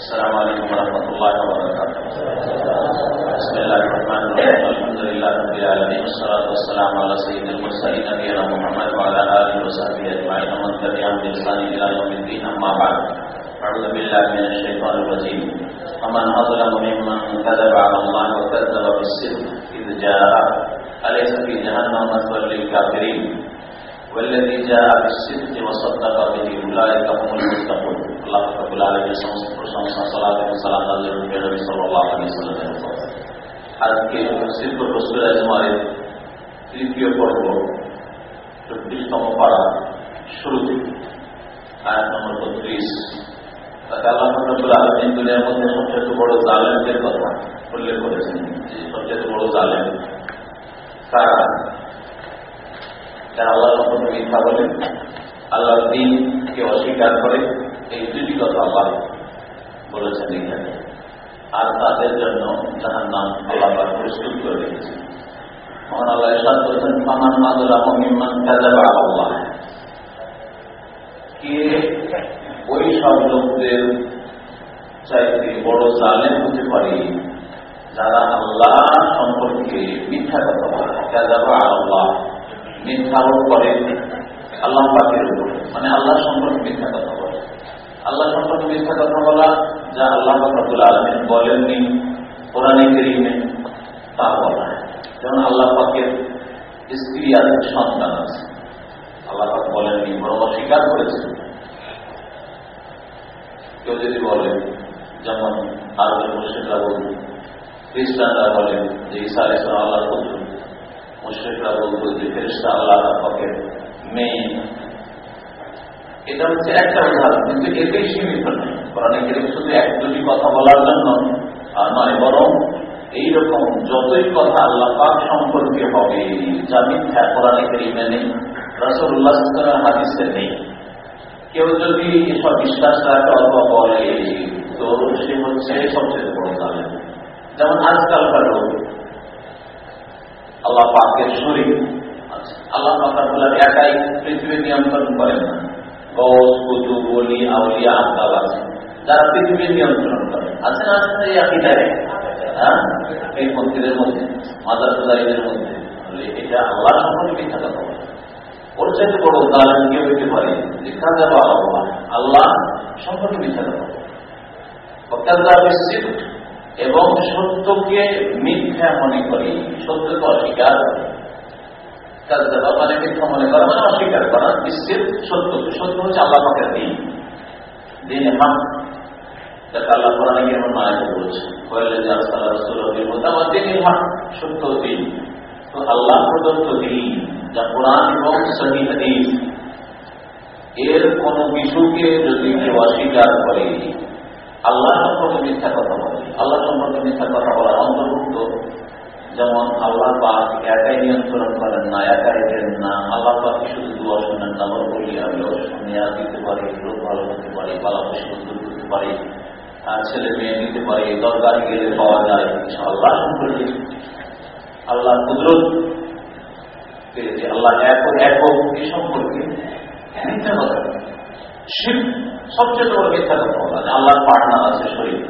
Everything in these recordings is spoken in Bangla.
السلام عليكم ورحمة الله وبركاته بسم الله الرحمن الرحيم الحمد لله رب العالمين والصلاة والسلام على سيد المرسلين نبينا محمد وعلى آله وصحبه أجمعين ومن تبعهم بإحسان إلى يوم الدين أما بعد أعوذ بالله من الشيطان الرجيم ومن أظلم ممن كذب على الله وكذب بالصدق إذ جاء أليس في جهنم مثوى للكافرين والذي جاء بالصدق وصدق به أولئك هم المتقون الله رب العالمين সমস্ত প্রশংসা সালাত এবং সালাম আল্লাহ নবী সাল্লাল্লাহু আলাইহি ওয়াসাল্লামের উপর আজকে সিদ্ধ রসুল আজমারের তৃতীয় পর্ব চব্বিশতম পাড়া শুরুতে আয়াত নম্বর বত্রিশ তাতে আল্লাহ রব্বুল আলমিন দুনিয়ার মধ্যে সবচেয়ে বড় জালেমদের কথা উল্লেখ করেছেন যে সবচেয়ে বড় জালেম তারা যারা আল্লাহ সম্পর্কে মিথ্যা বলে আল্লাহ দিনকে অস্বীকার করে, এই দুটি কথা আল্লাহ বলেছেন এখানে। আর তাদের জন্য যাহার নাম আল্লাহ প্রস্তুত করে রেখেছেন। মহান আল্লাহ ইসাদ করেছেন, ফামান মাদুরা মহিমান কাজাবা আল্লাহ কে ওই সব লোকদের চাইতে বড় জালেম হতে পারে, যারা আল্লাহ সম্পর্কে মিথ্যা কথা বলে। কাজাবা আল্লাহ মিথ্যাও করে। আল্লাহ পাকের উপর মানে আল্লাহ সম্পর্কে মিথ্যা কথা বলে। আল্লাহ সম্পর্কে মিথ্যা কথা বলা, যা আল্লাহ রব্বুল আলমিন বলেননি কোরআনে কেরিমে, তা বলা। যেমন আল্লাহ পাকের স্ত্রী আছে সন্তান আছে। আল্লাহ বলেননি বড় অস্বীকার করেছে। কেউ যদি বলে, যেমন আরবের মুর্শিদরা বলুন, খ্রিস্টানরা বলেন যে ঈসা আলিসাম আল্লাহর পুত্র। মুশ্রিকরা বলতো যে ফেরিস্তা আল্লাহ পাকের মেয়ে। এটা হচ্ছে একটা উদাহরণ, কিন্তু এতেই সীমিত নয়। কোরআনে কেরিম শুধু এক দুটি কথা বলার জন্য আর নয়, বরং এইরকম যতই কথা আল্লাহ পাক সম্পর্কে হবে, যা মিথ্যা কোরআনে কেরিমে নেই রসুল্লাহ হাদিসে নেই। কেউ যদি এসব বিশ্বাস রাখে অথবা বলে তো সে হচ্ছে সবচেয়ে বড় জানেন যেমন আজকালকার লোক আল্লাহ পাকের শরীর। আল্লাহ পাকার একাই পৃথিবী নিয়ন্ত্রণ করেন না। গস কুতু বলি, আউলিয়া আত্মাল আছে। যারা পৃথিবী নিয়ন্ত্রণ করে। আছে না আছে এই আকিদায়? হ্যাঁ? এই মন্দিরের মধ্যে মাদার মধ্যে। এটা আল্লাহ সম্পর্কে কথা বলে। ওর চাইতে বড় উদাহরণ কেউ হইতে পারে লেখা যাব আল্লাহ আল্লাহ সম্পর্কে মিথ্যা কথা এবং সত্যকে মিথ্যা মনে করি। সত্যকে অস্বীকার মানে মিথ্যা মনে করা মানে অস্বীকার করা। বিশ্বের সত্য। সত্য হচ্ছে আল্লাহ পাকের দিন। দিন হাম যাকে আল্লাহ কোরআনে কেমন মায়াকে বলছে কয়েলে যে রসুলের মধ্যে আমার দিন হাম সত্য দিন। তো আল্লাহ প্রদত্ত দিন যা কোরআন এবং সহি হাদিস, এর কোন কিছুকে যদি কেউ অস্বীকার করে, আল্লাহ সম্পর্কে মিথ্যা কথা বলে। আল্লাহ সম্পর্কে মিথ্যা কথা বলার অন্তর্ভুক্ত। যেমন আল্লাহ পাক একাই নিয়ন্ত্রণ করেন না, একাই দেন না। আল্লাহ পাক শুধু দুয়া শোনেন না বলি আমি শুনিয়া দিতে পারি লোক ভালো হতে পারে, বালা মুশকিল দূর করতে পারি, আর ছেলে মেয়ে দিতে পারে, দরকার গেলে পাওয়া যায়। আল্লাহ সম্পর্কে আল্লাহ কুদরত আল্লাহ একক একক এই সম্পর্কে মিথ্যা কথা শিব সবচেয়ে বড় মিথ্যা কথা বলা আল্লাহর পার্টনার আছে, শরীর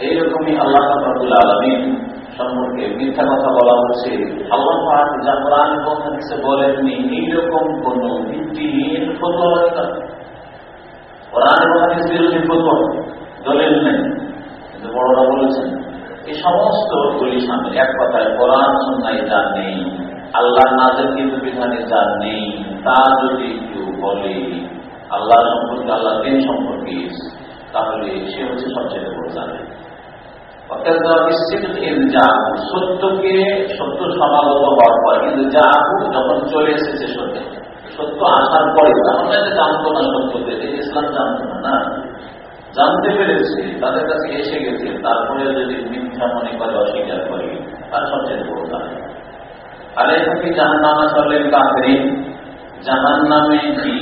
এইরকমই আল্লাহ রবুল আলমী সম্পর্কে মিথ্যা কথা বলা হচ্ছে। আল্লাহ যা কোরআন এবং হাদিসে বলেননি, এইরকম কোন ভিত্তিহীন ফতোয়া কোরআন এবং হাদিস বিরোধী ফতোয়া। দলিল নেই। কিন্তু বড়রা বলেছেন এই সমস্ত গুলি সামনে এক কথায় কোরআন সন্ন্যায় যা নেই আল্লাহ নাজের কিন্তু বিধানে যা নেই, তা যদি কেউ বলে আল্লাহ সম্পর্কে আল্লাহ দিন সম্পর্কে, তাহলে সে হচ্ছে সবচেয়ে বড় জানে সত্যকে সত্য সমাগত হওয়ার পর কিন্তু যা যখন চলে এসেছে সত্য সত্য আসার পরে, তাহলে জানতো না ইসলাম জানতো না? জানতে পেরেছে, তাদের কাছে এসে গেছে, তারপরে যদি মিথ্যা মনে করে, অস্বীকার করে, তার সবচেয়ে বড় জানে আর এখানে জাহান নামা চলেন কাকরি জাহান নামে কি?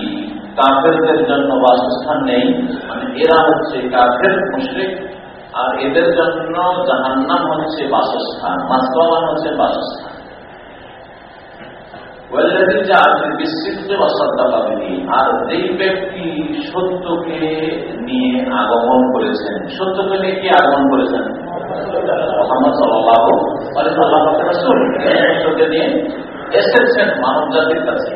কাফেরদের জন্য বাসস্থান নেই। মানে এরা হচ্ছে কাফের মুশ্রিক, আর এদের জন্য জাহান্নাম হচ্ছে বাসস্থান মাসবাবান হচ্ছে বাসস্থান। আর যেই ব্যক্তি সত্যকে নিয়ে আগমন করেছেন সত্যকে নিয়ে কি আগমন করেছেন? সত্যকে নিয়ে এসেছেন মানব জাতির কাছে।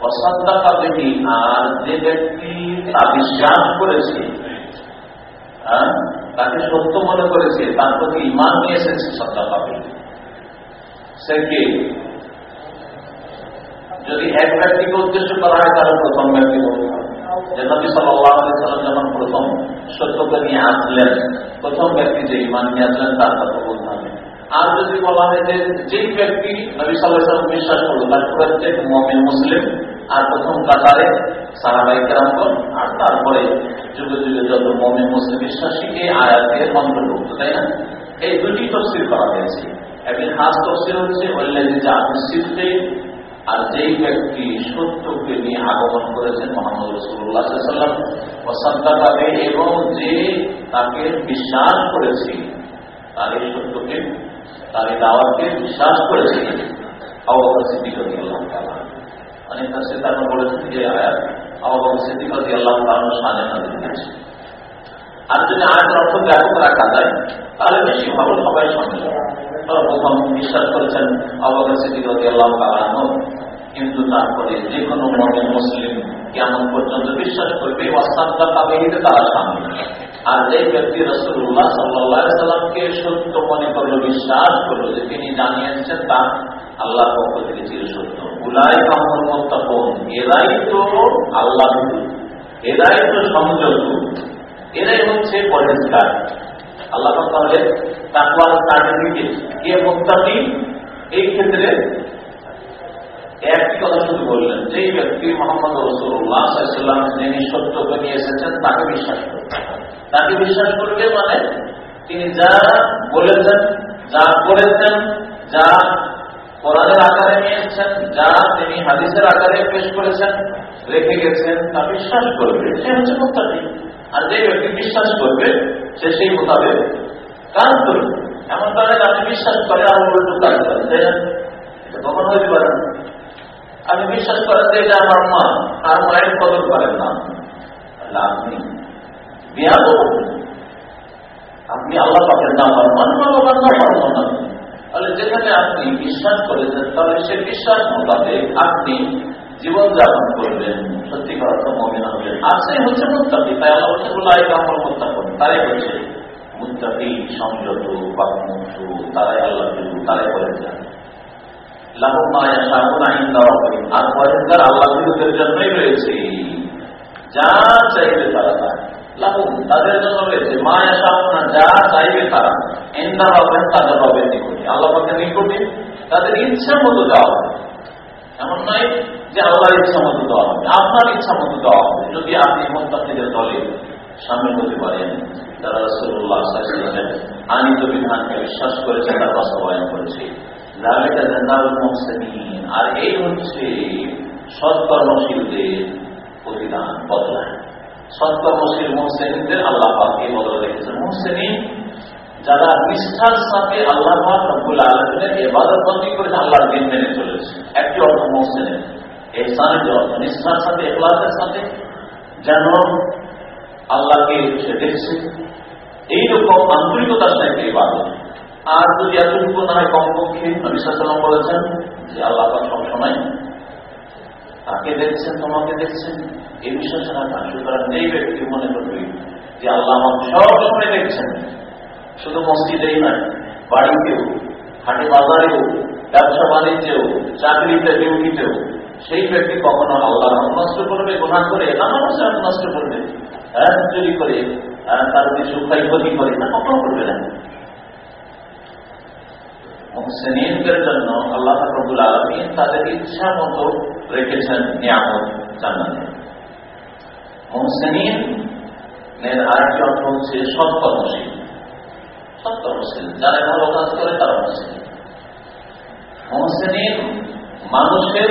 অসন্তাকা দেখি আর যে ব্যক্তি তা বিশ্বাস করেছে হ্যাঁ, তাকে সত্য মনে করেছে তার প্রতি ইমান নিয়ে এসেছে সত্তা পাবে সে কে? যদি এক ব্যক্তিকে উদ্দেশ্য করা হয়, তাহলে প্রথম ব্যক্তি যে নবী সাল্লাম যখন প্রথম সত্যকে নিয়ে আসলেন, প্রথম ব্যক্তি যে ইমান নিয়ে আসলেন, তার কথা বলতে হবে। আর যদি বলা হয় যে যেই ব্যক্তি নবী সাল্লাহ বিশ্বাস করল তার প্রত্যেক মমিন মুসলিম, আর প্রথম কাতারে সারাবাই কেরামগণ, আর তারপরে যুগে যুগে যত মমিন মুসলিম বিশ্বাসী, এই আয়াতের অন্তর্ভুক্ত, তাই না? এই দুটি তফসিল করা হয়েছে। একদিন হাস তফসিল হচ্ছে ওল্লাদি যা সিদ্ধে আর যেই ব্যক্তি সত্যকে নিয়ে আগমন করেছেন মোহাম্মদ রসুল্লাহ সাল্লাম পাবে এবং যে তাকে বিশ্বাস করেছে তার এই সত্যকে তার এই দাওয়াতকে বিশ্বাস করেছে বলেছেন আল্লাহ আর যদি আয়াতের অর্থ ব্যাপক রাখা যায়, তাহলে বেশি ভালো সবাই সঙ্গে। প্রথম বিশ্বাস করেছেন আবহাওয়া সিদ্দিক আল্লাহ কিন্তু তারপরে যে কোনো মনে মুসলিম কেমন পর্যন্ত বিশ্বাস করবে অসান্তা পাবে তারা সামনে। আর যে ব্যক্তি রসুল্লাহ সাল্লাহ সাল্লামকে সত্য মনে করল, বিশ্বাস করল যে তিনি জানিয়েছেন তা আল্লাহ পক্ষ থেকে ছিল সত্য। উলাই কামল মোত্তাপন এরাই তো আল্লাহ এরাই তো সংযত এরাই হচ্ছে পরিষ্কার আল্লাহ তাহলে তাকওয়ার সার্টিফিকেট কে মোত্তাকি? এই ক্ষেত্রে একটি কথা শুধু বললেন, যেই ব্যক্তি মোহাম্মদ যিনি সত্যকে নিয়ে এসেছেন, তাকে বিশ্বাস করবে তাকে বিশ্বাস করবে মানে তিনি যা বলেছেন, যা করেছেন, যা কোরআনের আকারে নিয়েছেন, যা তিনি হাদিসের আকারে পেশ করেছেন, রেখে গেছেন, তা বিশ্বাস করবে। সে হচ্ছে মুক্তি আর যে ব্যক্তি বিশ্বাস করবে, সে সেই মোতাবেক কাজ করবে এমন করে আপনি বিশ্বাস করে আর উল্টো কাজ করেন না? কখন হতে পারে না। আপনি বিশ্বাস করেন যে আমার মা আর মায়ের কদর করেন না। আপনি বিয়াদ আপনি আল্লাহ পাকের নাম মান বাবার নাম না। তাহলে যেখানে আপনি বিশ্বাস করেছেন, তাহলে সে বিশ্বাস মোতাবেক আপনি জীবন যাপন করবেন সত্যিকার অর্থ মমিন হবেন আর সেই হচ্ছে মুক্তি তাই আল্লাহ হচ্ছে গুলাই কামল মুক্তাপন তারাই হচ্ছে মুক্তি সংযত, বাকমুক্ত, তারাই আল্লাহ তারাই করে যান তাদের আল্লাহ নিকটে তাদের ইচ্ছা মতো হবে এমন নয় যে আল্লাহর ইচ্ছা মতো দেওয়া হবে, আপনার ইচ্ছা মতো দেওয়া হবে, যদি আপনি মোত্তাকিদের দলে সামিল হতে পারেন, যারা রসুল্লাহ আনিত বিধানকে বিশ্বাস করেছে, তার বাস্তবায়ন করেছে। আর এই হচ্ছে সৎকর্মশীলদের প্রতিদান বদলায় সৎকর্মশীল মোহসেনদের আল্লাহ পাকে বদলে রেখেছেন। মোহসেনী যারা নিষ্ঠার সাথে আল্লাহ রব্বুল আলমের এবাদত বন্দী করেছে আল্লাহর দিন মেনে চলেছে। একটি অর্থ মোহসেনের এহসানের যে অর্থ নিষ্ঠার সাথে, এখলাসের সাথে যেন আল্লাহকে সে দেখছে। এইরকম আন্তরিকতার সাথে ইবাদত। আর যদি এতটুকু না হয় কমপক্ষে নবিসাল্লাম বলেছেন যে আল্লাহ সবসময় তাকে দেখছেন, তোমাকে দেখছেন। এই বিশ্বাস সুতরাং যেই ব্যক্তি মনে করবে যে আল্লাহ আমাকে সবসময় দেখছেন। শুধু মসজিদেই নয়, বাড়িতেও, হাটে বাজারেও, ব্যবসা বাণিজ্যেও, চাকরিতে, ডিউটিতেও সেই ব্যক্তি কখনো আল্লাহ নষ্ট করবে গোনা করে নানান নষ্ট করবে। হ্যাঁ চুরি করে তার কিছু ক্ষয়ক্ষতি করে না কখনো করবে না। মুহসেনিনদের জন্য আল্লাহ রবুল আলমিন তাদের ইচ্ছা মতো রেখেছেন নিয়ামত জানাতে এর আরেকটি অর্থ হচ্ছে সৎকর্মশীল। সৎকর্মশীল, যারা ভালো কাজ করে তারা মুহসেনিন মানুষের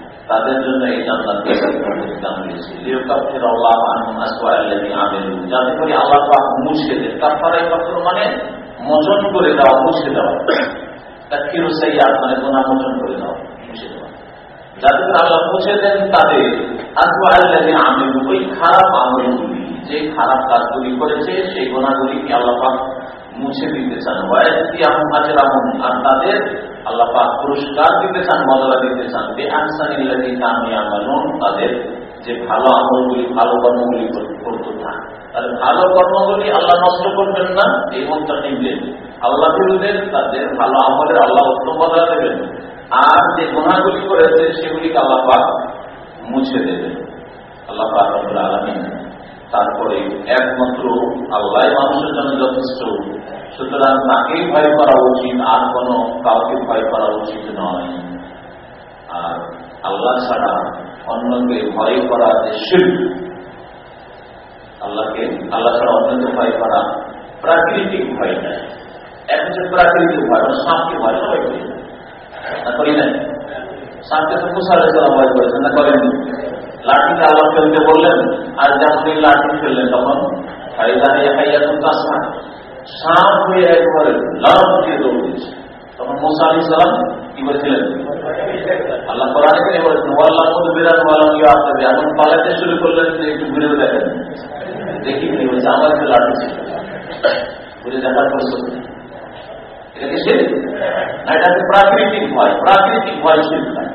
তাদের জন্য এই লিওকাফির আল্লাহ যাতে করে আল্লাহ মুছে দেন কাফার মানে মোচন করে দেওয়া, মুছে দেওয়া। তাকফিরু মানে গুনাহ মোচন করে দেওয়া, মুছে দেওয়া। যাতে করে আল্লাহ মুছে দেন তাদের আসওয়াআল্লাযী আমিলু, ওই খারাপ আমলগুলি। যে খারাপ কাজগুলি করেছে, সেই গুনাহগুলিকে আল্লাহ মুছে দিতে চান ওয়াইসি আহম আজরাহুম আর তাদের আল্লাহ পাক পুরস্কার দিতে চান মজলা দিতে চান। বে আহসানিল্লাযী কানু ইয়ামালুন, তাদের যে ভালো আমলগুলি, ভালো কর্মগুলি করতে না তাহলে ভালো কর্মগুলি আল্লাহ নষ্ট করবেন না, এই মনটা নিবেন। আল্লাহ বিরুদ্ধে তাদের ভালো আমলের আল্লাহ বদলা দেবেন। আর যে গুণাগুলি করেছে সেগুলিকে আল্লাহ পাক মুছে দেবেন। আল্লাহ পাক আলামিন তারপরে একমাত্র আল্লাহ মানুষের জন্য যথেষ্ট। সুতরাং তাকেই ভয় করা উচিত, আর কোন কাউকে ভয় করা উচিত নয়। আর আল্লাহ ছাড়া অন্যকে ভয় করা যে শিল্প আল্লাহকে, আল্লাহ ছাড়া অন্যকে ভয় করা প্রাকৃতিক ভয় নাই এক হচ্ছে প্রাকৃতিক ভয় সাপকে ভয়, সবাই করি। না করি নাই? সাপকে তো তারা ভয় করেছেন, না করেননি? লাঠিতে আল্লাহ ফেলতে বললেন, আর যখন লাঠি ফেললেন তখন সাপ হয়ে একবারে লাভ দিয়ে দৌড়িয়েছে তখন মোসা আলী সালাম কি বলছিলেন? আল্লাহ কোরআন এখানে বলেছেন ওয়াল্লাহ মধ্যে বেরান ওয়াল্লাহ আসতে এখন পালাতে শুরু করলেন যে একটু ঘুরেও দেখেন। দেখি কি বলছে আমার একটু লাঠি ছিল। ঘুরে দেখার প্রস্তুত এটা কি না, এটা প্রাকৃতিক ভয় প্রাকৃতিক ভয় শিল্প নাই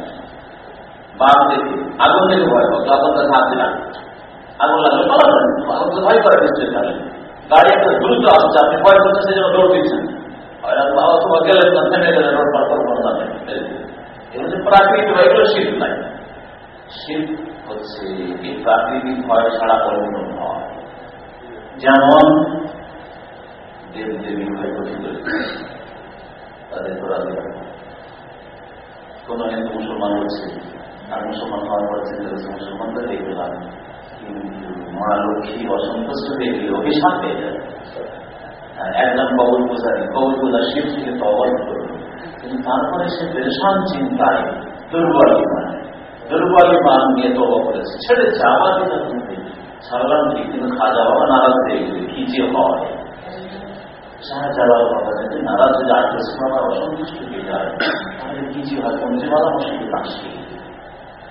বাপ দেখে আগুন দেখে ভয় করতো আগুন তার হাত দিলাম। আগুন লাগলে পালাবেন আগুন তো ভয় করে দিচ্ছে তাহলে। গাড়ি একটা দ্রুত আসছে আপনি ভয় করতে সেই জন্য দৌড় দিচ্ছেন। অথবা গেলেন না থেমে গেলেন, রোড পার করব না এগুলো প্রাকৃতিক ভয়, এগুলো শীত নাই। শীত হচ্ছে এই প্রাকৃতিক ভয় ছাড়া অন্য ভয় যেমন দেব দেবী ভয় গঠিত তাদের কোন হিন্দু মুসলমান হচ্ছে আর মুসলমান হওয়ার পর চিন্তা করছে মুসলমানদের কিন্তু মা লক্ষ্মী অসন্তুষ্ট দেখলে অভিশাপ পেয়ে যায় একদম কবর পূজারি কবর পূজা শিব থেকে তবল করল কিন্তু তারপরে সে পেরেশান চিন্তায় দুর্বল ইমান দুর্বল ইমান নিয়ে তবা করেছে ছেড়েছে আবার এটা শুনতে ছাড়লাম কি কিন্তু খাজা বাবা নারাজ হয়ে গেলে কি যে হয় শাহজালাল বাবা যদি নারাজ যায় বাবা অসন্তুষ্ট হয়ে যায় তাহলে কি যে হয় পঞ্চে বাবা মুশকিল আসে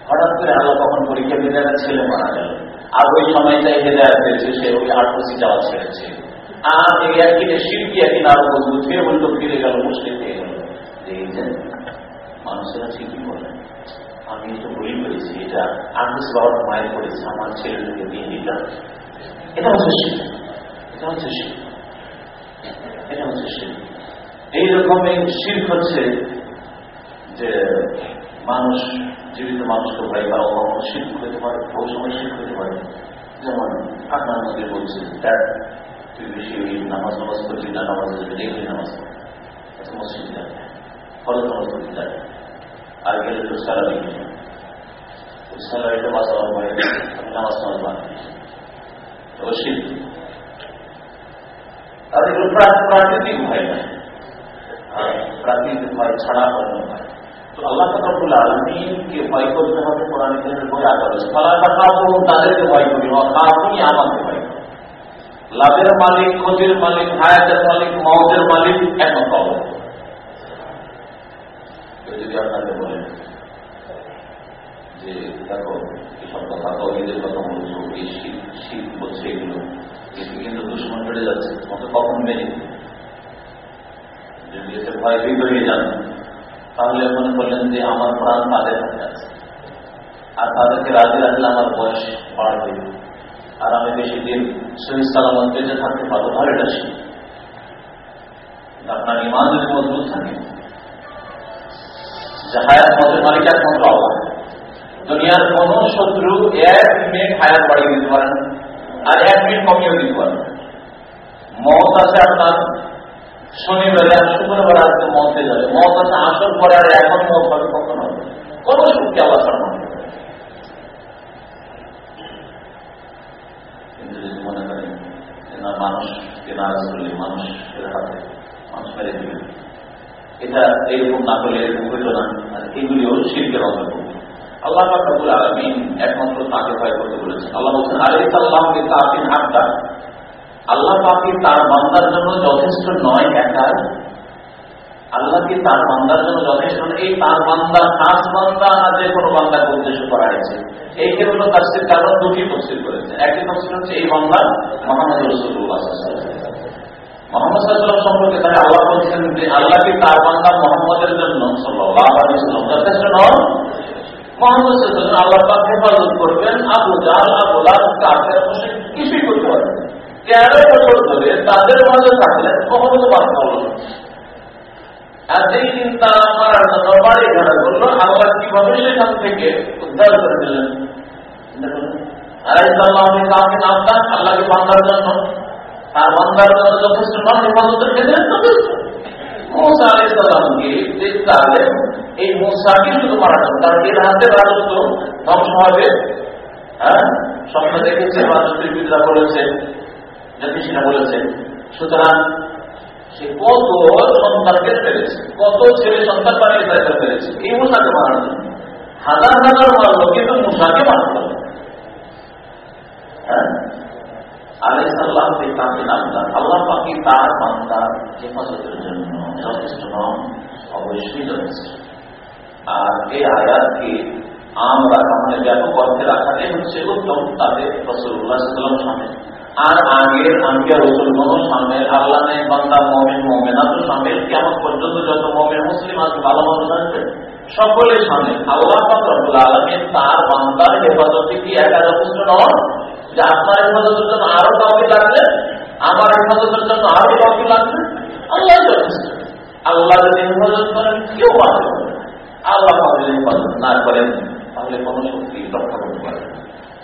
হঠাৎ করে আল্লাহ কখন পরীক্ষা দিতে ছেলে মারা গেল। আর ওই সময়টাই হেদায়ত হয়েছে সে ওই আটপসি যাওয়া ছেড়েছে। আর এই একদিনে শিল্পী একদিন আরও মজবুত হয়ে উল্টো ফিরে গেল, মুসলিম হয়ে গেল। দেখেছেন মানুষেরা ঠিকই বলে। আমি একটু ভুল করেছি, এটা আটপসি বাবার মায়ের করেছে, আমার ছেলেটাকে দিয়ে দিলাম। এটা হচ্ছে শিল্প। এটা হচ্ছে শিল্প। এটা হচ্ছে শিল্প। এইরকমের শিল্প হচ্ছে যে মানুষ, জীবিত মানুষকে ভয় করা কখনো শিল্প হতে পারে বহু সময় শিল্প হতে পারে। যেমন আপনার মধ্যে বলছে দেখ তুই বেশি নামাজ নামাজ করবি না, নামাজ দেখবি নামাজ মসজিদ নামাজ করতে আর গেলে তো সারা না স্যালারিটা বাঁচাবার পরে নামাজ নামাজ বাদ শিল্প তাদের প্রাকৃতিক ভয় নয় প্রাকৃতিক ভয় ছাড়া অন্য ভয় লাভের মালিক, ক্ষতির মালিক, হায়াতের মালিক মহতের মালিক এখন পাবো যদি আপনাকে বলেন যে, দেখো এসব কথা, তহিদের কথা বলছো এই শীত শীত বলছে এগুলো। কিন্তু কিন্তু দুশ্মন বেড়ে যাচ্ছে। তোমাকে কখন মেনে যদি এতে ভয় হয়ে যান। তাহলে মনে করলেন যে আমার প্রাণ তাদের হাতে আছে। আর তাদেরকে রাজি রাখলে আমার বয়স বাড়বে আর আমি বেশি দিন শহীদ সালামত বেঁচে থাকতে পারব তাহলে এটা ছিল আপনার ইমান যদি মজবুত থাকে যে হায়াত মতের মালিক একমাত্র আল্লাহ। দুনিয়ার কোন শত্রু এক মিনিট হায়ার বাড়িয়ে দিতে পারেন আর এক মিনিট কমিয়ে দিতে পারেন মত আছে আপনার শনিবারে আর শুক্রবার আজকে মতে যাবে। মত আছে আসর পরে আর এখন মত হবে কখন হবে কোন শক্তি আল্লাহ মনে করেন না মানুষকে নারাজ করলে মানুষের হাতে মানুষ মেরে দিবে। এটা এইরকম না করলে এরকম না। আর আল্লাহ পাকুল আলমিন একমাত্র তাকে ভয় করতে বলেছেন। আল্লাহ বলছেন আরে আল্লাহকে তাকে হাতটা আল্লাহ পাকে তার বান্দার জন্য যথেষ্ট নয় একা আল্লাহ কি তার বান্দার জন্য যথেষ্ট? এই তার বান্দা, খাস বান্দা না যে কোনো বান্দাকে উদ্দেশ্য করা হয়েছে? এই ক্ষেত্রে তার সে কারণ দুটি তফসিল করেছে। একটি তফসিল হচ্ছে এই বান্দা মোহাম্মদ রসুল্লাহ মোহাম্মদ সম্পর্কে তাই আল্লাহ বলছেন যে আল্লাহ কি তার বান্দা মোহাম্মদের জন্য যথেষ্ট নয়? মোহাম্মদ আল্লাহ হেফাজত করবেন, আবু জাল আবু লাল কিছুই করতে পারবেন তেরো বছর ধরে তাদের মাঝে থাকলেন কখনো তো বাদ করল আর যেই দিন তারা মারার জন্য আল্লাহ কীভাবে সেখান থেকে উদ্ধার করে দিলেন? আল্লাহকে বান্দার জন্য। তার বান্দার জন্য যথেষ্ট নয়, হেফাজতের ক্ষেত্রে যথেষ্ট। মৌসা আলী সাল্লামকে দেখতে এই মৌসাকে শুধু মারা যাবে এর হাতে রাজত্ব ধ্বংস হবে। হ্যাঁ? স্বপ্ন দেখেছে রাজনীতিবিদরা বলেছে জ্যোতিষীরা বলেছে সুতরাং সে কত সন্তানকে ফেলেছে, কত ছেলে সন্তান বানিয়ে ফেলেছে এই মূষাকে মারার হাজার হাজার মারল, কিন্তু মূষাকে মারত হ্যাঁ? আল্লাহ তার জন্য অবশ্যই আর এই আমরা আমাদের ব্যাপক অর্থে রাখাটাই হচ্ছে উত্তম তাদের রসুল্লাহ সাল্লাম সামনে আর আগের আঙ্গিয়া রসুলগণ সামনে, আল্লাহ নেই বান্দা, মমিন মমেনা তো সামনে কেমন পর্যন্ত যত মমিন, মুসলিম আছে, ভালো মানুষ আসবে সকলের সামনে আল্লাহ রবুল আলমী তার বান্দার হেফাজতে কি একা যথেষ্ট নয় যে আপনার হেফাজতের জন্য আরও কাউকে লাগবে, আমার হেফাজতের জন্য আরও কাউকে লাগবে, আল্লাহ আল্লাহ যদি হেফাজত করেন কেউ বাঁচবে আল্লাহ হেফাজত না করেন, তাহলে কোন শক্তি রক্ষা করতে পারে তোমাকে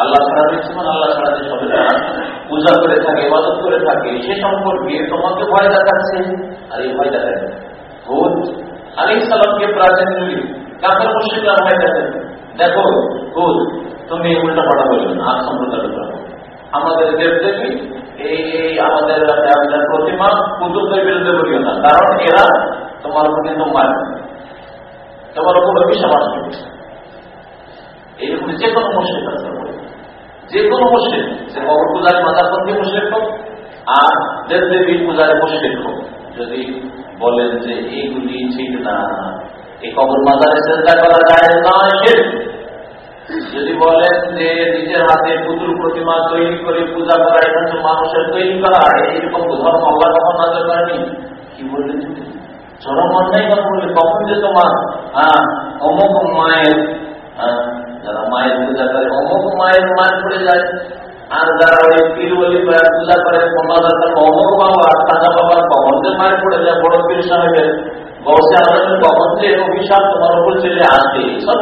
আল্লাহ রয়েছে মানে আল্লাহ ছাড়া যে সবে পূজা করে থাকে, ইবাদত করে থাকে, সে সম্পর্কে তোমাকে ভয় দেখাচ্ছে। আর এই ভয় দেখায় হুদ আলী সালামকে প্রাচীন যুগে কাপের মুসলিমরা ভয় দেখেন দেখো হুদ তুমি উল্টা পাল্টা বলবে না আর সম্প্রদায় আমাদের দেব দেবী এই আমাদের প্রতিমা কুতুবদের বিরুদ্ধে বলিও না। কারণ এরা তোমার উপর কিন্তু মার তোমার উপর অভিশাপ আসবে। এইরকম যে কোনো মুসলিম আছে। যে কোনো মুসলিম সে কবর পূজার মাথাপন্থী মুসলিম হোক, আর দেব দেবী পূজার মুসলিম হোক। যদি বলেন যে এইগুলি ঠিক না এই কবর মাজারে চেষ্টা করা যায় না যদি বলেন যে নিজের হাতে পুতুল প্রতিমা তৈরি করে পূজা করা, এটা হচ্ছে মানুষের তৈরি করা এইরকম ধর্ম আল্লাহ কখন নজর করেনি। কি বললেন চরম অন্যায় কথা বললে কখন যে তোমার হ্যাঁ অমুক মায়ের যারা মায়ের পূজা করে, অমুক মায়ের মায়ের পড়ে যায়। আর যারা ওই পীর বলি পূজা করে অমুক বাবা খাজা বাবার কখন মায়ের পড়ে যায়, বড় পীর সাহেবের বসে আমাদের কখন যে অভিশাপ তোমার উপর চলে আসে সব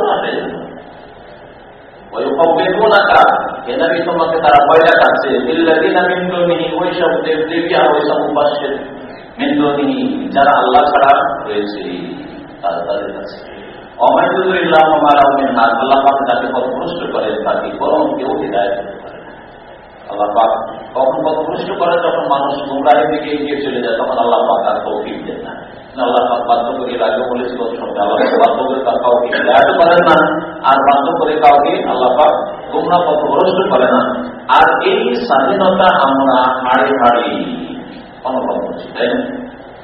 তোমাকে তারা যারা আল্লাহ ছাড়া রয়েছে অমায়দুল্লাহ মারাউমিন হাত আল্লাহ আল্লাহ পাক মানুষ গুমরাহের পাক আর তৌফিক দেন কাউকে হৃদায়ত না, আর বাধ্য করে কাউকে আল্লাহ পাক গুমরা পথভ্রষ্ট করে না। আর এই স্বাধীনতা আমরা হাড়ে হাড়ি অনুভব করছি, তাই না?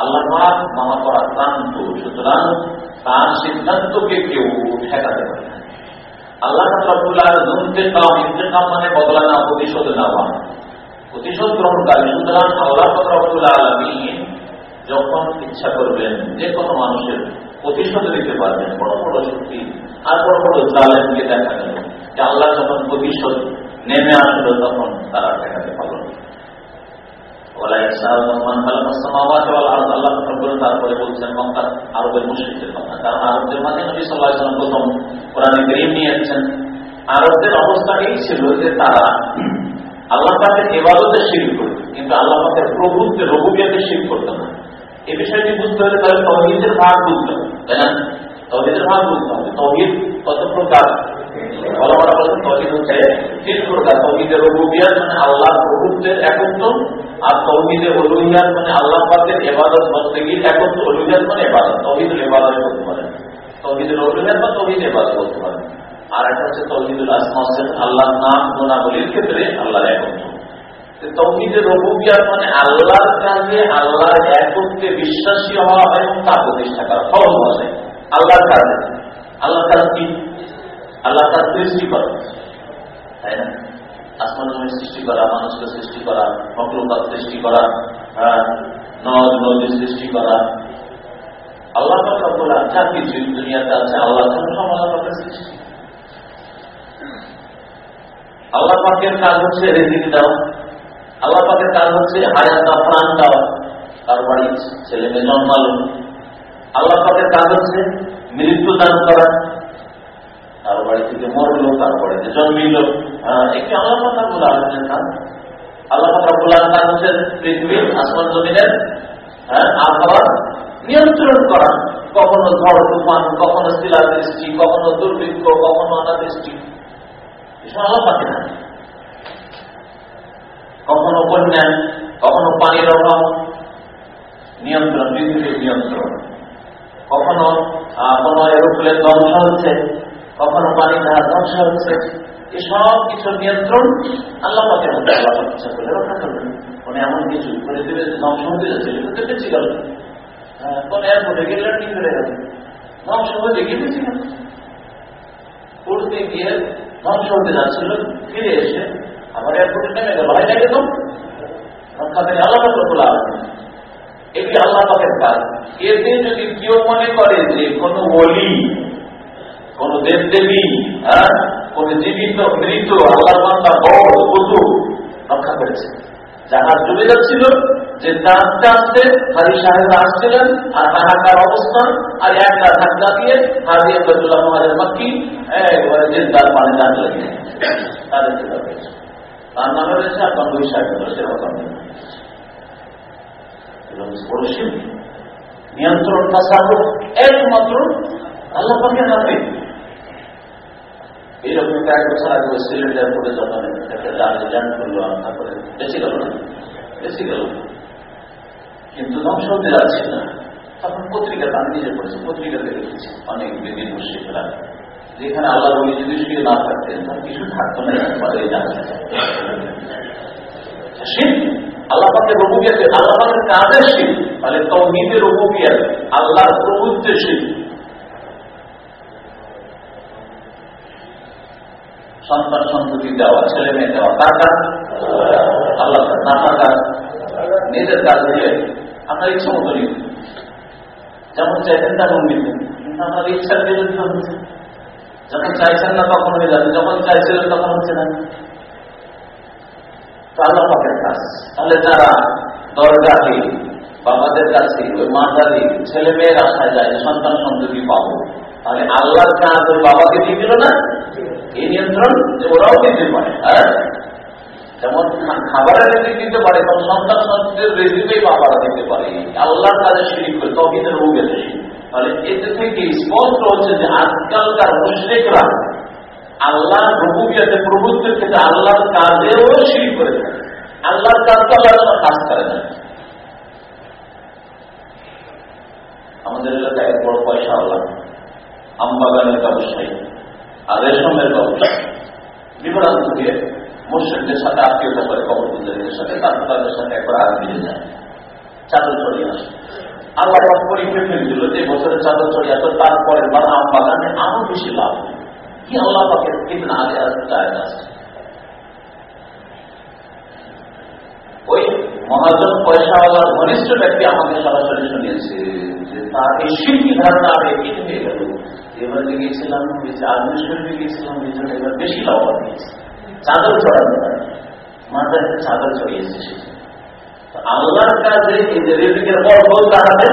আল্লাহ মহাপরাক্রান্ত সুতরাং তার সিদ্ধান্তকে কেউ ঠেকাতে পারে না। আল্লাহ ইন্তেকাম ইন্তেকাম মানে বদলা না, প্রতিশোধ নেওয়া। প্রতিশোধ গ্রহণকারী, সুতরাং আল্লাহ রব্বুল আলমিন যখন ইচ্ছা করবেন যে কোনো মানুষের প্রতিশোধ দিতে পারবেন, বড় বড় শক্তি আর বড় বড় জালেমকে দেখা গেল যে আল্লাহ যখন প্রতিশোধ নেমে আসলো, তখন তারা দেখাতে পারল তারপরে বলছেন আরবের মুসলিমদের কথা। কারণ আরবদের মাঝে নবী সাল্লাহ প্রথম কোরআনে করিম নিয়ে এসছেন আরবদের অবস্থা এই ছিল যে তারা আল্লাহ পাকের এবারতে শির করত, কিন্তু আল্লাহ পাকের প্রভুত্বের রঘুবিয়াতে শির করত না। এই বিষয়টি বুঝতে হলে তাহলে তহিদের ভাগ বুঝতে হবে, তাই না? তহিদের ভাগ বুঝতে হবে। তহিদ কত প্রকার? রঘুবিয়াত মানে আল্লাহ প্রভুত্বের একত্র আর তহিদের অলুহিয়াত মানে আল্লাহ পাকের এবাদত বলতে একত্র অলুহিয়াত মানে এবাদত তহিদুল এবাদত করতে পারে তহিদের অলুহিয়াত বা তহিদ এবাদত করতে পারে আর একটা হচ্ছে তৌহিদুল আসমা আল্লাহ নাম গুণাবলীর ক্ষেত্রে আল্লাহর একত্র তৌহিদের রবুবিয়াত মানে আল্লাহর কাজে আল্লাহর একত্রে বিশ্বাসী হওয়া এবং তা প্রতিষ্ঠা করা সহজ ভাষায় আল্লাহর কাজে আল্লাহ কাজ কি আল্লাহ তার সৃষ্টি করা, তাই না? আসমান সৃষ্টি করা, মানুষকে সৃষ্টি করা মকলুকাত সৃষ্টি করা নদ নদী সৃষ্টি করা। আল্লাহ বলে যা কিছু দুনিয়াতে আছে, আল্লাহ আল্লাহ পাকের সৃষ্টি। আল্লাহ পাকের কাজ হচ্ছে রেজিক দেওয়া আল্লাহ পাকের কাজ হচ্ছে হায়াত প্রাণ দেওয়া তার বাড়ি ছেলে মেয়ে জন্মালো আল্লাহ পাকের কাজ হচ্ছে মৃত্যু দান করা। তার বাড়ি থেকে মরলো তার বাড়িতে জন্মিল। একটি আল্লাহ পাকা বলে আলোচনার কাজ। আল্লাহ পাকা বলার কাজ হচ্ছে পৃথিবীর আসমান জমিনের হ্যাঁ আবহাওয়া নিয়ন্ত্রণ করা। কখনো ঝড়, তুফান, কখনো শিলাবৃষ্টি, কখনো দুর্ভিক্ষ, কখনো অনাবৃষ্টি। আল্লাহ পাকে না কখনো বন্যা, কখনো পানির অভাব, নিয়ন্ত্রণ পৃথিবীর নিয়ন্ত্রণ। কখনো কোনো এরোপ্লেন ধ্বংস হচ্ছে কখনো পানি ধারা ধ্বংস হচ্ছে। এসব কিছু নিয়ন্ত্রণ আল্লাহ পাকের মধ্যে ইচ্ছা করলে রক্ষা করবেন। মানে এমন কিছু করে দেবে ধ্বংস হতে যাচ্ছে কিন্তু বেঁচে গেল কোন এয়ারপোর্টে গেলে কি করে গেল ধ্বংস হতে গিয়ে বেঁচে গেল উড়তে গিয়ে ধ্বংস হতে যাচ্ছিল, ফিরে এসে আবার এয়ারপোর্টে নেমে গেল। হয় না এরকম রক্ষা থেকে আল্লাহ বলা এটি আল্লাহ পাকের কাজ। এতে যদি কেউ মনে করে যে কোনো বলি কোন দেব দেবী হ্যাঁ? কোন জীবিত মৃত আল্লাহ বান্দা বড় বধু রক্ষা করেছে। জাহাজ ডুবে যাচ্ছিল, যে টানতে আসতে হাজি সাহেব আসছিলেন, আর হাহাকার অবস্থান, আর একটা ধাক্কা দিয়ে হাজি আব্দুল্লাহ মহাজের একবারে জিন্দার পানি দাঁত লাগিয়ে তাদের পেয়েছে তার নামে রয়েছে আপনার দুই সাহেব সেরকম নিয়ন্ত্রণ তাসাহুক একমাত্র আল্লাহ হাতে। এইরকম এক বছর আগে এয়ারপোর্টে যখন একটা করল বেশি গেল না বেশি গেল কিন্তু ধ্বংস হতে যাচ্ছে না। তখন পত্রিকাতে আমি নিজে অনেক যেখানে আল্লাহ বলি যদি শুয়ে না থাকতেন, তাহলে কিছু থাকতো না একবারে জাহাজে আল্লাহ পাকে রবুবিয়াতে, আল্লাহ কাজের শিখ মানে তৌহিদে রবুবিয়াত, আল্লাহর প্রভুত্বের শিখ সন্তান সন্ততি দেওয়া, ছেলে মেয়ে দেওয়া, কার কাজ আল্লাহ না কাজ নিজের কাজ দিয়ে আপনার ইচ্ছা মতো নিন যেমন চাইছেন তেমন নিতেন কিন্তু আপনার ইচ্ছার বিরুদ্ধে হচ্ছে। যখন চাইছেন না, তখন হয়ে যাচ্ছে যখন চাইছিলেন, তখন হচ্ছে না। আল্লাহ পাকের কাজ। তাহলে যারা দরগাহে বাবাদের কাছে ওই মাতারি ছেলে মেয়ের আশায় যায়, সন্তান সন্ততি পাবো। তাহলে আল্লাহর কাজ ওই বাবাকে দিয়ে দিল না? এই নিয়ন্ত্রণ যে ওরাও দিতে পারে হ্যাঁ? যেমন খাবারের রেজিক দিতে পারে তখন সন্তান সন্ততির রেজিকেই বাবারা দিতে পারে। আল্লাহর কাজে শিরিক করে, তহিদের রোগ তাহলে এতে থেকে স্পষ্ট হচ্ছে যে আজকালকার মুশ্রিকরা আল্লাহ রবুবিয়াতে, প্রভুত্বের ক্ষেত্রে আল্লাহর কাজেও শির করে থাকে। আল্লাহর কাজ তো আল্লাহ কাজ করে না। আমাদের এলাকায় বড় পয়সা আল্লাহ আমবাগানের ব্যবসায়ী। আর রেশমের ব্যবসায়ী। বিভ্রান্ত দিয়ে মুর্শিদদের সাথে আত্মীয়তা করে কবর গুজারিদের সাথে তাদের সাথে একবার আগ দিয়ে যায়। চাদর ছড়িয়ে আসে। আল্লাহ পরীক্ষা ফেলছিল যে বছরের চাদর ছড়িয়ে আসে, তারপরে বার আম বাগানে আরও বেশি লাভ। কি আল্লাহ পাকে কিনা আগে আসতে চায় আছে। ওই মহাজন পয়সাওয়ালার ঘনিষ্ঠ ব্যক্তি আমাকে সরাসরি শুনিয়েছে যে তার এই শিল্পী ধারণা আগে কি হয়ে গেল। এবার গিয়েছিলাম আজমির শরীফে গিয়েছিলাম এই এবার বেশি লাভ দিয়েছে চাদর চড়ানো মাথায় চাদর চড়িয়েছে সে। আল্লাহর কাজে যে রেজিকের দাঁড়াবে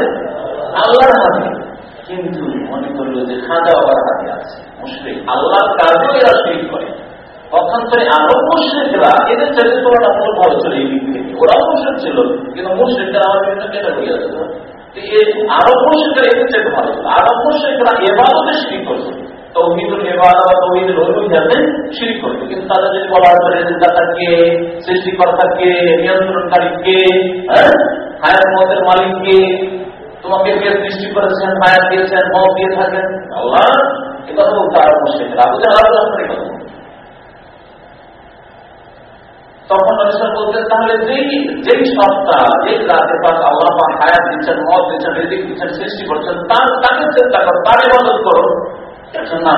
আল্লাহর হাতে। কিন্তু মনে করল যে খাজা বাবার হাতে আছে। মুশকিল আল্লাহর কাজেও এরা শরীর করে। তখন পক্ষান্তরে আরও মুশ্রিকরা, এদের চাইতে তুলনামূলক ভালো ছিল এই দিক থেকে। ওরাও মুশ্রিক ছিল। কিন্তু মুশ্রিকরা আমার বিভিন্ন ক্যাটাগরি আছে কিন্তু বলা হতো রেজিদাতা কে, সৃষ্টিকর্তা কে, নিয়ন্ত্রণকারী কে হ্যাঁ? হায়াত মতের মালিক কে? তোমাকে কে সৃষ্টি করেছেন, হায়াত দিয়েছেন, মত দিয়ে থাকেন আল্লাহ! এ কথা বলতে আরও তখন বলতেন, তাহলে যেই যেই সত্তা, যেই রাতে পাক আল্লাহ পাক হায়াত দিচ্ছেন মত দিচ্ছেন দিচ্ছেন, সৃষ্টি করছেন, তার, তাকে চিন্তা করো, তার ইবাদত করো। না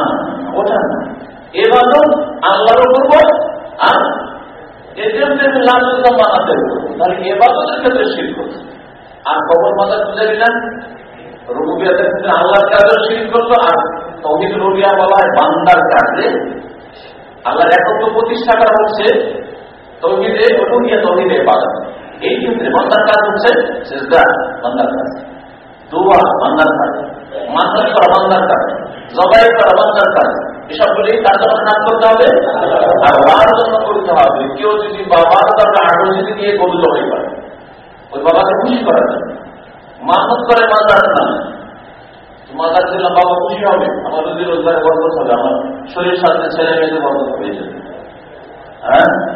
ওটা না। এবাদত আল্লাহর উপর আর শির করছে আর আর বলা হয় বান্দার একত্র প্রতিষ্ঠা করা হচ্ছে তৌহিদে অনুমিয়া তৌহিদে বাদা এই ক্ষেত্রে বান্দার হচ্ছে সেজদা, বান্দার কাজ। দোয়া, বান্দার কাজ। মান্দার করা জবাই করা, বান্দার তার জন্য কাজ করতে হবে? আর বাবার জন্য করতে হবে। কেউ যদি বাবার দরকার আগ্রহ যদি দিয়ে গরু জবাই করে ওই বাবাকে খুশি করার জন্য। মানত করে মাদার না। মাদার দিলাম বাবা খুশি হবে। আমার যদি রোজগারে বরকত হবে, আমার শরীর সাথে ছেলে মেয়েদের বরকত হয়ে যাবে। হ্যাঁ?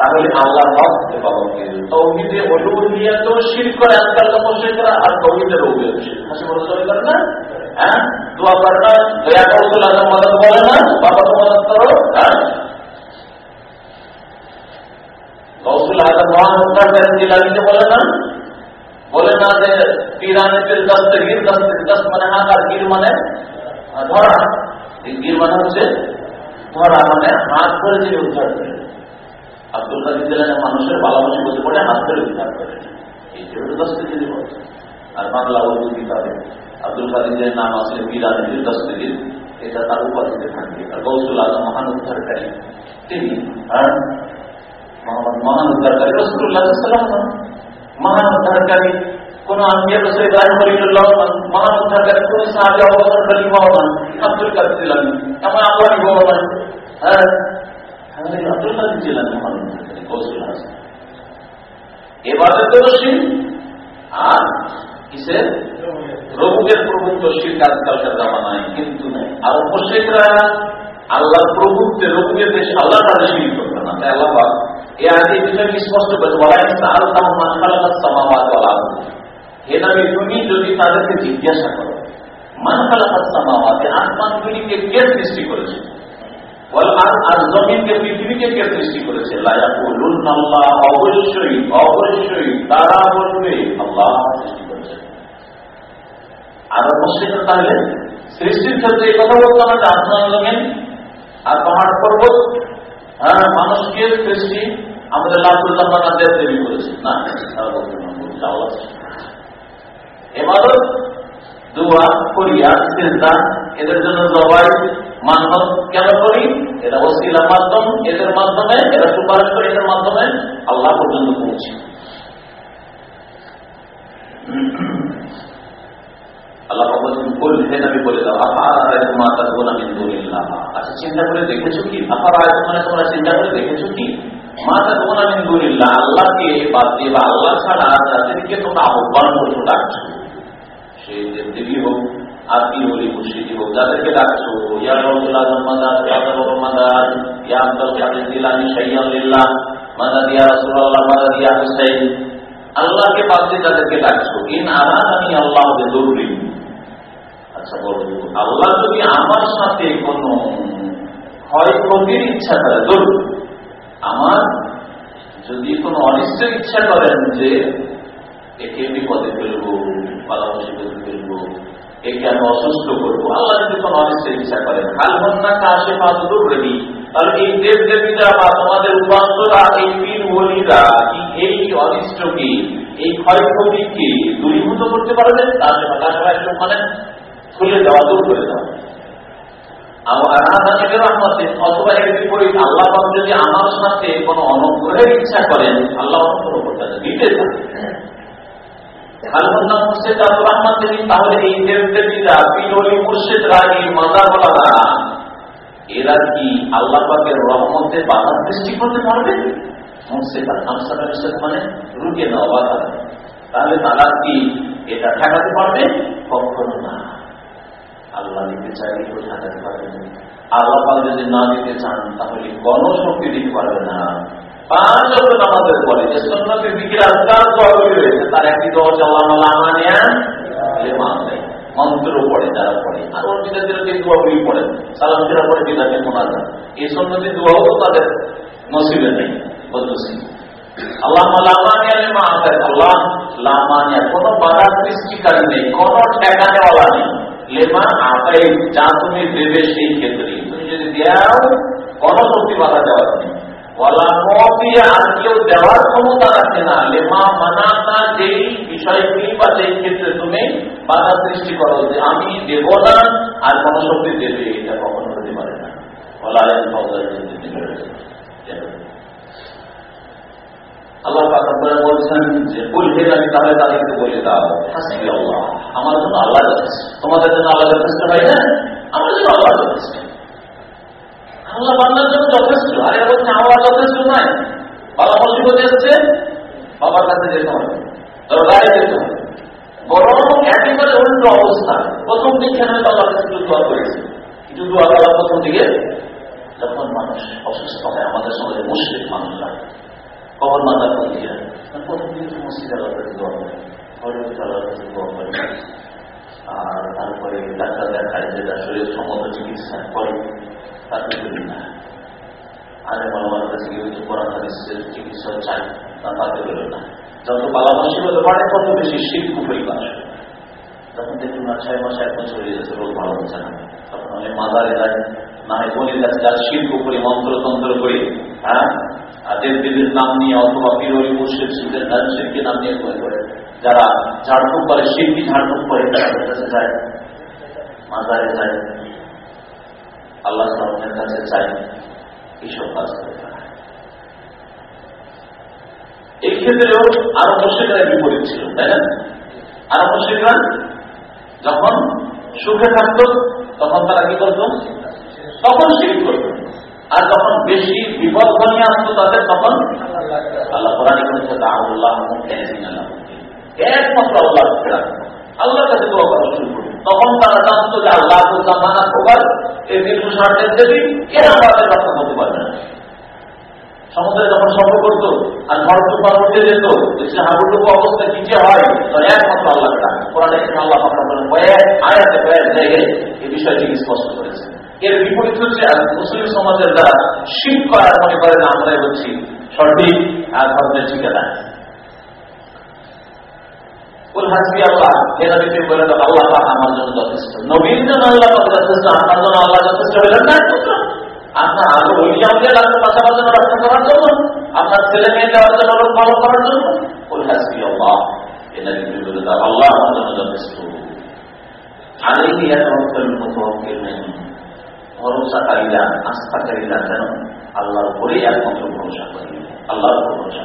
তাহলে আল্লাহ হক বাবাকে তৌহিদে অলুহিয়া তো শির করে, আজকাল তো মুশরিকরা আর তৌহিদের রবিয়া হাসি বড় চলে করে না? হ্যাঁ? দোয়া করে না দয়া কৌশল আজম মদত বলে না? বাবাকে মদত করো হ্যাঁ? কৌশল আজম মহান উদ্ধার জিলানিকে বলে না? বলে না যে, পিরানে পীর দস্তে গির দস্তে দস্ত মানে হাত আর গির মানে ধরা। গির মানে হচ্ছে ধরা মানে হাত ধরে যিনি উদ্ধার করে কাদির জেলায় মানুষের ভালোবাসি বলতে পড়ে হাত ধরে উদ্ধার করে। এই দস্তগিরি বলছে আর বাংলা উর্দু কিতাবে আব্দুল কাদির জেলের নাম আসলে বিরানের দস্তগির এটা তার উপাধিতে থাকবে। আর গৌসুল আজম মহান উদ্ধারকারী তিনি আর মহান উদ্ধারকারী রসুল্লাহ সাল্লাম মহান উদ্ধারকারী কোন আম্বিয়া রসুল ইব্রাহিম খলিলুল্লাহ মহান উদ্ধারকারী কোন সাহাবি অবসর খলিফাও না আব্দুল কাদির এমন আল্লাহ হ্যাঁ। কাদির জিলানি মহান উদ্ধারকারী গৌসুল আজম এবারে তো আর কিসের? রবুকের প্রভুত্ব শির আজকালকার জামানায় কিন্তু আর মুশ্রিকরা আল্লাহ প্রভুত্বে রবুকের বেশি আল্লাহ তাদের শির করবে না। তাই আল্লাহ এ আগে বিষয়টি স্পষ্ট করে বলা হয়েছে আল্লাহ মানখালাকাত সামাওয়াত ওয়াল হে নবী, তুমি যদি তাদেরকে জিজ্ঞাসা করো মানখালাকাত সামাওয়াত? আসমানগুলিকে কে সৃষ্টি করেছে? আর জমিনকে, পৃথিবীকে কে সৃষ্টি করেছে? অবশ্যই অবশ্যই, তারা বলবে, আল্লাহ সৃষ্টি করেছে। আর অবশ্যই তাহলে সৃষ্টির ক্ষেত্রে এই কথা বলতো না যে জমিন? আর পাহাড় পর্বত? হ্যাঁ মানুষকে সৃষ্টি আমাদের লাভুল্লাহ তাদের তৈরি করেছে। না, তারা বলতে আল্লাহ এবারও দোয়া করিয়া চিন্তা এদের জন্য জবাই মানব কেন করি? এরা ওসিলার মাধ্যম, এদের মাধ্যমে, এরা সুপারিশ করে এদের মাধ্যমে আল্লাহ পর্যন্ত পৌঁছি। আল্লাহ বলে দাও আচ্ছা চিন্তা করে দেখেছ কি? আপার মানে তোমরা চিন্তা করে দেখেছ কি? মাতা তোমরা মিন্দুলিল্লাহ আল্লাহকে বাদ দিয়ে আল্লাহ ছাড়া যাদেরকে তোমরা আহ্বান করছ ডাকছো সে দেবী হোক আর কি বলি মুর্শিদি হোক ডাকছো, ইয়া আল্লাহকে দিয়ে যাদেরকে ডাকছো, ইন আল্লাহ বিদুররি। আচ্ছা বলো আল্লাহ যদি আমার সাথে কোন ক্ষয়ক্ষতির ইচ্ছা করে, ধরুন, আমার যদি কোন অনিষ্ট ইচ্ছা করেন যে, একে বিপদে ফেলব বালা মুসিবতে ফেলব একে আমি অসুস্থ করব। আল্লাহ যদি কোন অনিষ্ট ইচ্ছা করেন কাল বন্যাকে আসে পা দূর রেডি তাহলে এই দেব দেবীরা বা তোমাদের উপাসরা এই পীর বলিরা এই অনিষ্টকে, এই ক্ষয়ক্ষতিকে দূরীভূত করতে পারবেন? আশেপাশে আশেপাশে মানে খুলে দেওয়া দূর করে দেওয়া। অথবা আল্লাহ যদি আমার সাথে কোন অনুগ্রহের ইচ্ছা করেন, আল্লাহ অনুগ্রহ করতে দিতে তাহলে এরা কি মানে তাহলে তারা কি এটা ঠেকাতে পারবে? কখনো না। আল্লাহ দিতে চাইলে কেউ ঠেকাতে পারবে আল্লাহ যদি না দিতে চান, তাহলে গণশক্তি দিতে পারবে না। পাঁচ তার মন্ত্র পড়ে, যারা পড়ে। আর ওর বিদাতের পড়েন সালাম ফেরা পরে বিদাতে মোনাজা এই সন্ন্যতি দোয়াও তো তাদের নসিবে নেই বদনসিব লামানিয়া কোন বাধা নেই লেমা যা তুমি তুমি যদি বাধা দেওয়ার নেই। আর কেউ দেওয়ার ক্ষমতা রাখে না। লেমা মানাতা যেই বিষয়গুলি বা যেই ক্ষেত্রে তুমি বাধা সৃষ্টি করো যে আমি দেব না, আর কোন শক্তি দেবে, এটা কখনো হতে পারে না। আল্লাহ বলবে আমি তাহলে তাদেরকে বলে আমার জন্য আল্লাহ তোমাদের জন্য আল্লাহ যথেষ্ট হয় না? আমার জন্য আল্লাহ আল্লাহ বান্দার জন্য যথেষ্ট, আর এর বলছে আমার যথেষ্ট নয় বাবা মুসিবত এসছে, বাবার কাছে যেতে হবে দরবারে যেতে হবে। বরং একেবারে উল্টো অবস্থা। প্রথম দিকে আমি বাবার কাছে একটু দোয়া করেছি। কিছু দোয়া করা প্রথম দিকে যখন মানুষ অসুস্থ হয়, আমাদের সমাজে মুসলিম মানুষরা কবর মাথা করিয়া প্রথম দিকে মসজিদ আল্লাহ কাছে দোয়া করে ঘরের আল্লাহ কাছে দোয়া করে। আর তারপরে ডাক্তার দেখায় যে তার শরীর সম্মত চিকিৎসা করে তাকে বলি না আরে মালামার কাছে গিয়ে হচ্ছে? কোরআন হাদিসের চিকিৎসা চাই তা তাকে বলে না। যত বালা মুসিবত বাড়ে তত বেশি শীত কুফরি বাস তখন দেখুন না, ছয় মাস, এক বছর হয়ে যাচ্ছে রোগ ভালো হচ্ছে না। তখন অনেক মাদারে যায় না হয় বলির কাছে যার শীত কুফরি মন্ত্র তন্ত্র করি হ্যাঁ? আর দেবদেবীর নাম নিয়ে, অথবা পিরোরি, মুর্শিদ শিখদের নাম শিল্পী নাম নিয়ে করে করে। যারা ঝাড়ফুঁক করে শিল্পী ঝাড়ফুঁক করে, তাদের কাছে যায়। মাজারে যায়। আল্লাহ সালামের কাছে চাই এইসব কাজ করে এই ক্ষেত্রেও আরও মুশ্রিকরা বিপরীত ছিল, তাই না? আরও মুশ্রিকরা যখন সুখে থাকত, তখন তারা কি করত? তখন শিখ করত। আর যখন বেশি বিপদ ঘনিয়ে আসতো তাদের, তখন আল্লাহ কোরআন করেছে আল্লাহ একমাত্র আল্লাহ আল্লাহর কাছে দোয়া করা শুরু করবে তখন তারা জানতো যে আল্লাহ জামানা প্রকার এই দীর্ঘ সার্টের দেবী এরা আমাদের রক্ষা করতে পারবে না? সমুদ্রে যখন সফর করতো আর তুফান উঠে যেত হাবুটুকু অবস্থা কি যে হয়, তখন একমাত্র আল্লাহ কোরআন আল্লাহ আয়াতে কয়েক জায়গায় এই বিষয়টি স্পষ্ট করেছে এর বিপরীত হচ্ছে আর মুসলিম সমাজের দ্বারা শিব করার মনে করেন আমরাই হচ্ছি সঠিক আর ধর্মের ঠিকানা আল্লাহ এরা যদি বলে আল্লাহ আমার জন্য যথেষ্ট। নবীর জন্য আল্লাহ যথেষ্ট, আপনার জন্য আল্লাহ যথেষ্ট হলেন না আপনার আগে ওই আমাদের আপনার বাচ্চা বাচ্চা রক্ষা করার জন্য, আপনার ছেলে মেয়ে দেওয়ার জন্য করার জন্য। হাসবি আল্লাহ জন্য উপরেই একমাত্র ভরসা করি। আল্লাহর ভরসা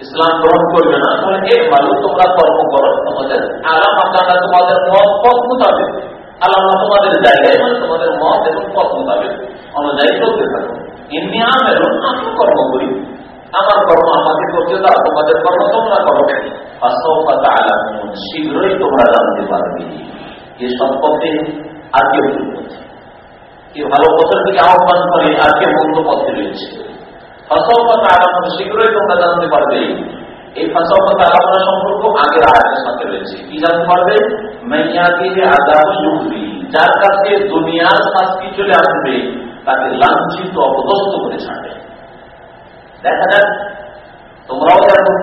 ইসলাম গ্রহণ করবে না। তাহলে এই ভালো, তোমরা কর্ম করো তোমাদের। আলাম আপনারা তোমাদের মত পথ মোতাবেক। আল্লাহ তোমাদের জায়গায় মানে তোমাদের মত এবং পথ মোতাবেক অনুযায়ী চলতে থাকো। এমনি আমের আমি কর্ম করি। আমার কর্ম আমাকে করতে দাও, তোমাদের কর্ম তোমরা করো শীঘ্রই তোমরা জানতে পারবে। এ সম্পর্কে আর কেউ কি ভালো পথের দিকে আহ্বান করে আর কে পথে রয়েছে। ফসলপথা আলামনা শীঘ্রই তোমরা জানতে পারবে। এই ফসলপথা আলামনা সম্পর্ক আগের আয়াতের সাথে রয়েছে। কি জানতে পারবে? মাইয়াকে আজাব ইউবি যার কাছে দুনিয়ার শাস্তি চলে আসবে, তাকে লাঞ্ছিত, অপদস্থ করে ছাড়বে। দেখা যাক, তোমরাও দেখো।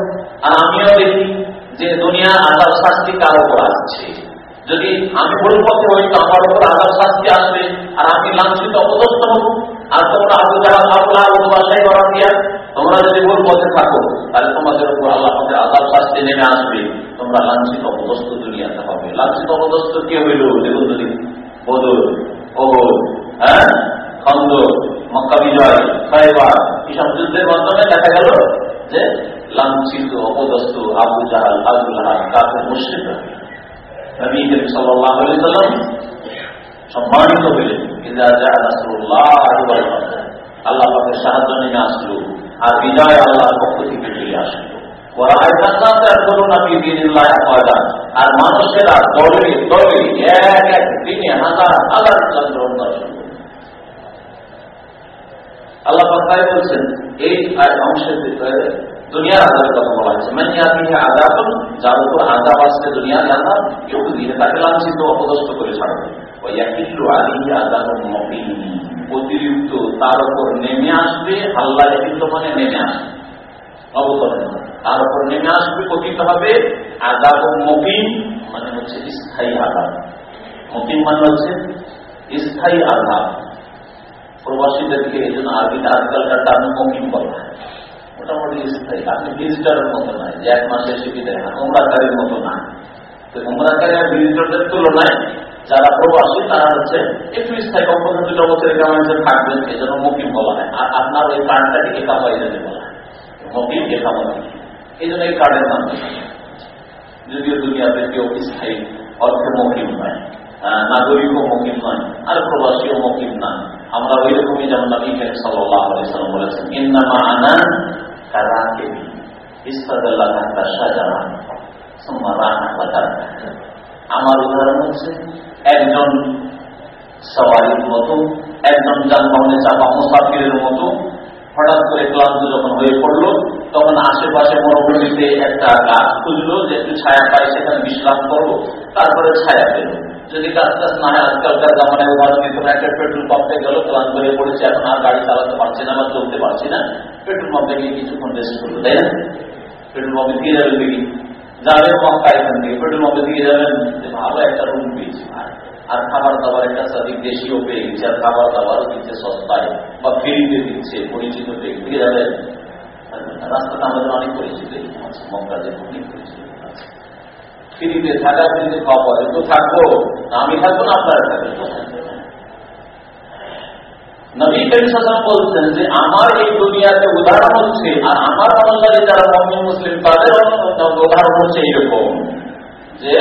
আর আমিও দেখি যে দুনিয়া আজাব শাস্তি কার উপর আসছে। যদি আমি ভুল পথে হই তো আমার উপর আজাব শাস্তি আসবে। আর আমি লাঞ্ছিত, অপদস্থ হব। আর তোমরা আবু জাহাল আবুল্লাহ বাসাই করা দিয়া তোমরা যদি ভুল পথে থাকো, তাহলে তোমাদের উপর আল্লাহ আমাদের আজাব শাস্তি নেমে আসবে। তোমরা লাঞ্ছিত অপদস্থ দুনিয়াতে হবে। লাঞ্ছিত অপদস্থ কে হইল? দেখুন যদি বদল ওহল হ্যাঁ? খন্দ মক্কা বিজয় খাইবার এইসব যুদ্ধের মাধ্যমে দেখা গেল যে লাঞ্ছিত, অপদস্থ আবু জাহাল আবুল্লাহ কাফের মুসলিম নবী সাল্লাম সম্মানিত হইলেন। আল্লাহ পাকের সাহায্য নেমে আসলো আর বিজয় আল্লাহর পক্ষ থেকে চলে আসলো। আর মানুষেরা দলে দলে এক এক দিনে হাজার হাজার ইসলাম গ্রহণ দর্শন আল্লাহ বলছেন, এই অংশের ভিতরে দুনিয়ার আজাবের কথা বলা হয়েছে। মানে আপনি আজাব যার উপর আজাব আসছে দুনিয়ার আজাব কেউ দিয়ে তাকে লাঞ্ছিত, অপদস্থ করে ছাড়বে ওই একটু আলী আজাব অতিরিক্ত তার উপর নেমে আসবে হাল্লা একিত মানে নেমে আসবে। তার উপর নেমে আসবে, পতিত হবে আজাব মকিম মানে হচ্ছে স্থায়ী আজাব মকিম মানে হচ্ছে স্থায়ী আজাব প্রবাসীদেরকে এই জন্য আরবিতে আজকালকার টার্ম মকিম বলা হয়। মোটামুটি স্থায়ী আপনি ভিজিটারের মতো নয় যে এক মাসে এসে বিদায় না উমরাকারীর মতো না তো উমরাকারী আর ভিজিটরদের তুলনায় যারা প্রবাসী, তারা হচ্ছে একটু স্থায়ী কমপক্ষে দুটো বছরের কামাইতে থাকবেন এই জন্য মকিম বলা হয়। আর আপনার ওই কার্ডটাকে একামাই যেতে বলা হয়। মকিম একামাই এই জন্য এই কার্ডের নাম যদিও দুনিয়াতে কেউ স্থায়ী অর্থে মকিম নয় নাগরিকও মকিম নয়, আর প্রবাসীও মকিম নয়। আমরা ওই রকমই যেমন সাল্লাম বলেছেন আমার উদাহরণ হচ্ছে, একজন সওয়ারির মতো, একজন যানবাহনে চাপা মুসাফিরের মতো, হঠাৎ করে ক্লান্ত যখন হয়ে পড়ল, তখন আশেপাশে মরুভূমিতে একটা গাছ খুঁজলো যে একটু ছায়া পাই, সেখানে বিশ্রাম করব তারপরে ছায়া পেল। যদি গাছ টাছ না হয় আজকালকার জামানায় উদাহরণ দিতে একটা পেট্রোল পাম্পে গেল, ক্লান্ত হয়ে পড়েছে, এখন আর গাড়ি চালাতে পারছি না বা চলতে পারছি না পেট্রোল পাম্পে গিয়ে কিছুক্ষণ রেস্ট করল, তাই না? পেট্রোল পাম্পে দিয়ে যাবে দেখি যাবেন মক্কা এখান থেকে পেট্রোল পাম্পে দিয়ে যাবেন ভালো একটা রুম পেয়েছি আর খাবার দাবার একটা সাদিক দেশীয় পেয়ে গেছে, আর খাবার দাবারও দিচ্ছে সস্তায় বা ফ্রিতে দিচ্ছে, পরিচিত দিয়ে যাবেন রাস্তাটা আমাদের অনেক পরিচিত মক্কা যে অনেক পরিচিত ফ্রিতে থাকা ফ্রিতে খাওয়া পরে। তো থাকব আমি থাকব না, আপনারা থাকবেন। বলছেন যে, আমার এই দুনিয়াতে উদাহরণ হচ্ছে, আর আমার অনুসারে যারা মমিন, মুসলিম, তাদের উদাহরণ হচ্ছে এইরকম যে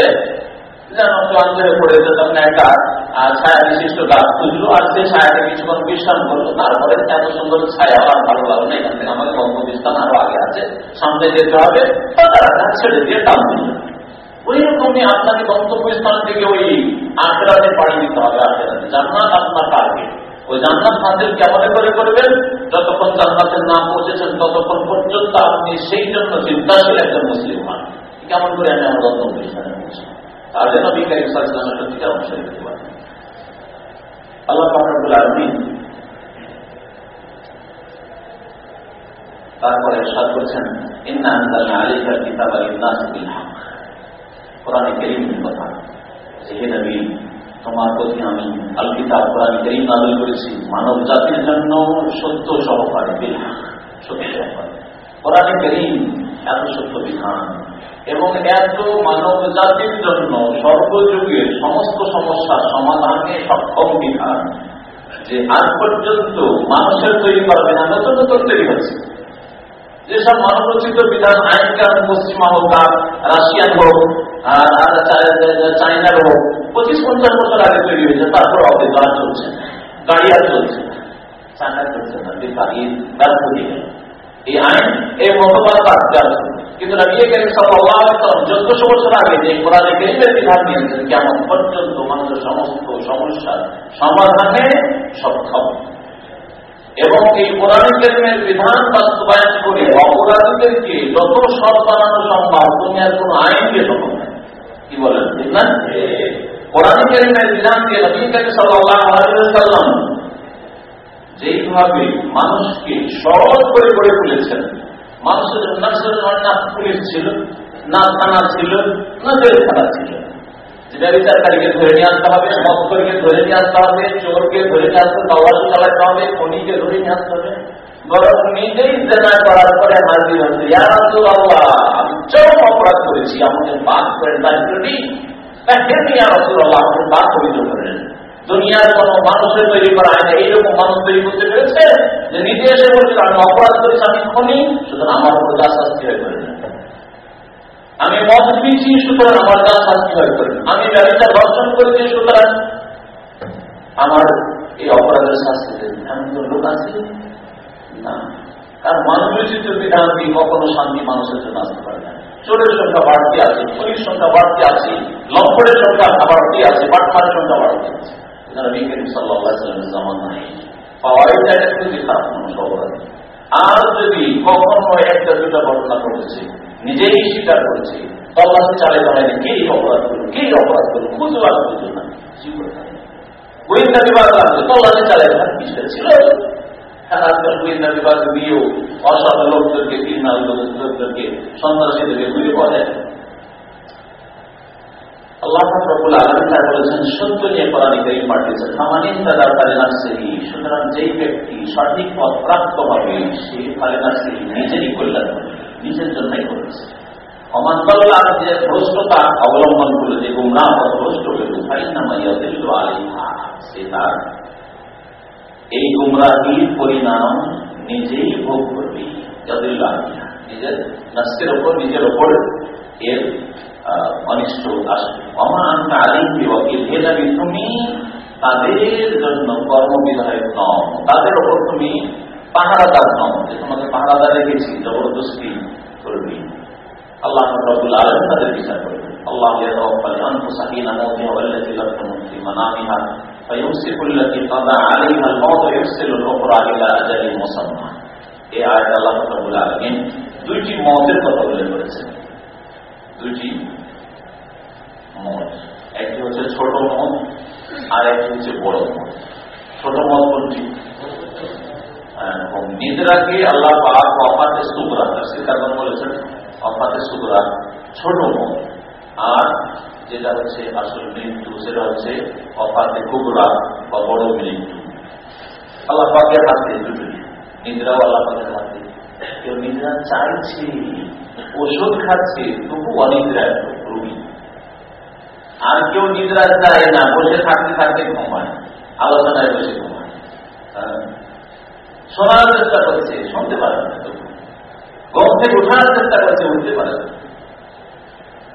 তারপরে এত সুন্দর ছায়া আমার ভালো আরও আগে আছে, সামনে যেতে হবে ছেড়ে দিয়ে টান দিল। ওই রকমই আপনাকে গন্তব্যস্থান থেকে ওই আখড়াতে পাড়ি দিতে হবে আখড়াতে জান্নাত আপনার টার্গেট ওই জান্নাত হাসিল কেমন করে করবেন। যতক্ষণ জান্নাতের নাম পৌঁছেছেন, ততক্ষণ পর্যন্ত আপনি সেই জন্য চিন্তাশীল একজন মুসলিম হন। কেমন করে আমি আমার গন্তব্যস্থানে পৌঁছাবো তাহলে নবী কারিম সাল্লামের সত্যিকার অনুসারী পারেন? আল্লাহ ফাকরুল আলমী তারপরে সাদ করছেন, ইন্না আলাইকা কিতাবা লিন-নাস হক। কোরআনে কারীমের কথা। যে হে নবী, তোমার প্রতি আমি আল কিতাব কোরআন কারীম নাযিল করেছি। মানব জাতির জন্য সত্য সহকারে সত্য সহকারে। কোরআনে কারীম এত সত্য বিধান। এবং এত মানব জাতির জন্য সর্বযুগের সমস্ত সমস্যার সমাধানে সক্ষম বিধান যে আজ পর্যন্ত মানুষের তৈরি করা বিধান নতুন নতুন তৈরি হচ্ছে। যেসব মানবরচিত বিধান আইন কানুন পশ্চিমা হোক রাশিয়ান হোক আর চাইনার হোক পঁচিশ, পঞ্চাশ বছর আগে তৈরি হয়েছে, তারপর আর চলছে গাড়ি আর চলছে চায়না চলছে না গাড়ি ব্যর্থ দিয়ে এই আইন, এই মতবাদ আছে কিন্তু নবী করিম সাল্লাল্লাহু আলাইহি চোদ্দশো বছর আগে যে কোরআনে কারীমের বিধান দিয়েছেন কেমন পর্যন্ত মানুষের সমস্ত সমস্যার সমাধানে সক্ষম। এবং এই কোরআন কেরিমের বিধান বাস্তবায়ন করে অপরাধীদেরকে যত সৎ বানানো সম্ভব, দুনিয়ার কোন আইন দিয়ে সম্ভব কি বলেন? ঠিক না যেইভাবে মানুষকে সহজ করে গড়ে তুলেছেন, মানুষের নাচের না পুলিশ ছিল, না থানা ছিল, না জেলখানা ছিল। যেটা বিচারকারীকে ধরে নিয়ে আসতে হবে মৎকরকে ধরে নিয়ে আসতে হবে, চোরকে ধরে নিয়ে আসতে তওয়াজি চালাতে হবে, খনিকে ধরে নিয়ে আসতে হবে নিজেই জেনা করার পরে হাজির হচ্ছে আমি চরম অপরাধ করেছি, আমাকে বাদ করেন রসুল্লাহ আমাকে বাদ অভিযোগ করেন দুনিয়ার কোন মানুষের তৈরি করা হয় না এইরকম মানুষ তৈরি করতে পেরেছে যে নিজে এসে বলছিল, আমি অপরাধ করেছি, আমি খনি, সুতরাং আমার উপর যা শাস্তি হয়ে করে আমি মদ দিয়েছি সুতরাং আমার যা শাস্তি হয়ে করে আমি ব্যবসা দর্শন করেছি, সুতরাং আমার এই অপরাধের শাস্তি এমন কোন লোক আছে? কারণ মানবচিত বিধান দিয়ে কখনো শান্তি মানুষের জন্য আসতে পারে না। চোরের সংখ্যা বাড়তি আছে চুরির সংখ্যা বাড়তি আছে, লম্পটের সংখ্যা বাড়তি আছে বাটমারের সংখ্যা বাড়তি আছে। আর যদি কখনো একটা দুটা ঘটনা ঘটেছে, নিজেই স্বীকার করেছে, তল্লাশি চালে দাঁড়ায় কে অপরাধ করল, কে অপরাধ করল, খুঁজে বার করছে না। গোয়েন্দা বিভাগ লাগবে তল্লাশি চালে কিসের ছিল। সঠিক পথ প্রাপ্ত হবে সে নার্সেরি নিজেরই কল্যাণ নিজের জন্যই করেছে অমান্তল্লাহ যে ভ্রষ্টতা অবলম্বন করলে যে গুমরা ভ্রষ্ট হইল তাই নামাইয়া দিল আলিহা সে তার এই গুমরাহির পরিণাম নিজেই ভোগ করবি। যাদুল্লাহ নিজের নাস্কের ওপর, নিজের ওপর এর অনিষ্ট আসবে। অমান আলিম বিভাগের তুমি তাদের জন্য কর্মবিধায়ক নও। তাদের ওপর তুমি পাহারাদার নও। যে তোমাকে পাহারাদার রেখেছি, জবরদস্তি করবি। আল্লাহ রবুল আলম তাদের বিচার করবে আল্লাহ আলিয়া রব্বাল আনফুসাহিনা মুতিহা ওয়াল্লাযী লাম তুমতি মানামিহা। فيمسك التي قضى عليها الموت ويرسل الأخرى إلى أجل مسمى এই আয়াত আল্লাহ রবুল আলমিন দুইটি মতের কথা উল্লেখ করেছেন দুইটি মত একটি হচ্ছে ছোট মত আর একটি হচ্ছে বড় মত ছোট মত কোনটি নিদ্রাকে আল্লাহ পাক অফাতে সুবরা শ্রীকারণ বলেছেন অফাতে সুবরা ছোট মত আর যেটা হচ্ছে আসল মৃত্যু, সেটা হচ্ছে অফাতে কুবরা বা বড় মৃত্যু। আল্লাহ পাকের হাতে দুটি নিদ্রাও আল্লাহ পাকের হাতে কেউ নিদ্রা চাইছে, ওষুধ খাচ্ছে, তবু অনিদ্রা রুগী। আর কেউ নিদ্রা চায় না, বসে থাকতে থাকতে ঘুমায় আলোচনায় বসে ঘুমায় শোনার চেষ্টা করছে, শুনতে পারে না ঘুম থেকে উঠার চেষ্টা করছে, উঠতে পারে না।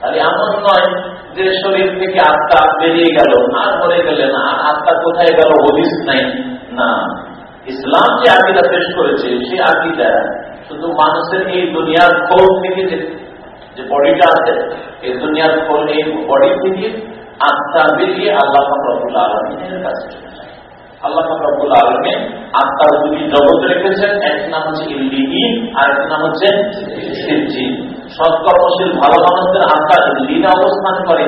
তাহলে এমন নয় যে শরীর থেকে আত্মা বেরিয়ে গেল, আর মরে গেলেন আর আত্মা কোথায় গেল হদিস নাই। না, ইসলাম যে আকিদা পেশ করেছে, সেই আকিদা শুধু মানুষের এই দুনিয়ার খোল থেকে যে বডিটা আছে, এই দুনিয়ার খোল, এই বডি থেকে আত্মা বেরিয়ে আল্লাহ রবুল আলমিনের কাছে আল্লাহ রবুল আলমিন আত্মার দুটি জগৎ রেখেছেন, এক নাম হচ্ছে ইল্লিহীন আর এক নাম হচ্ছে সিজিন সৎকর্মশীল, ভালো মানুষদের আত্মা লীনে অবস্থান করে,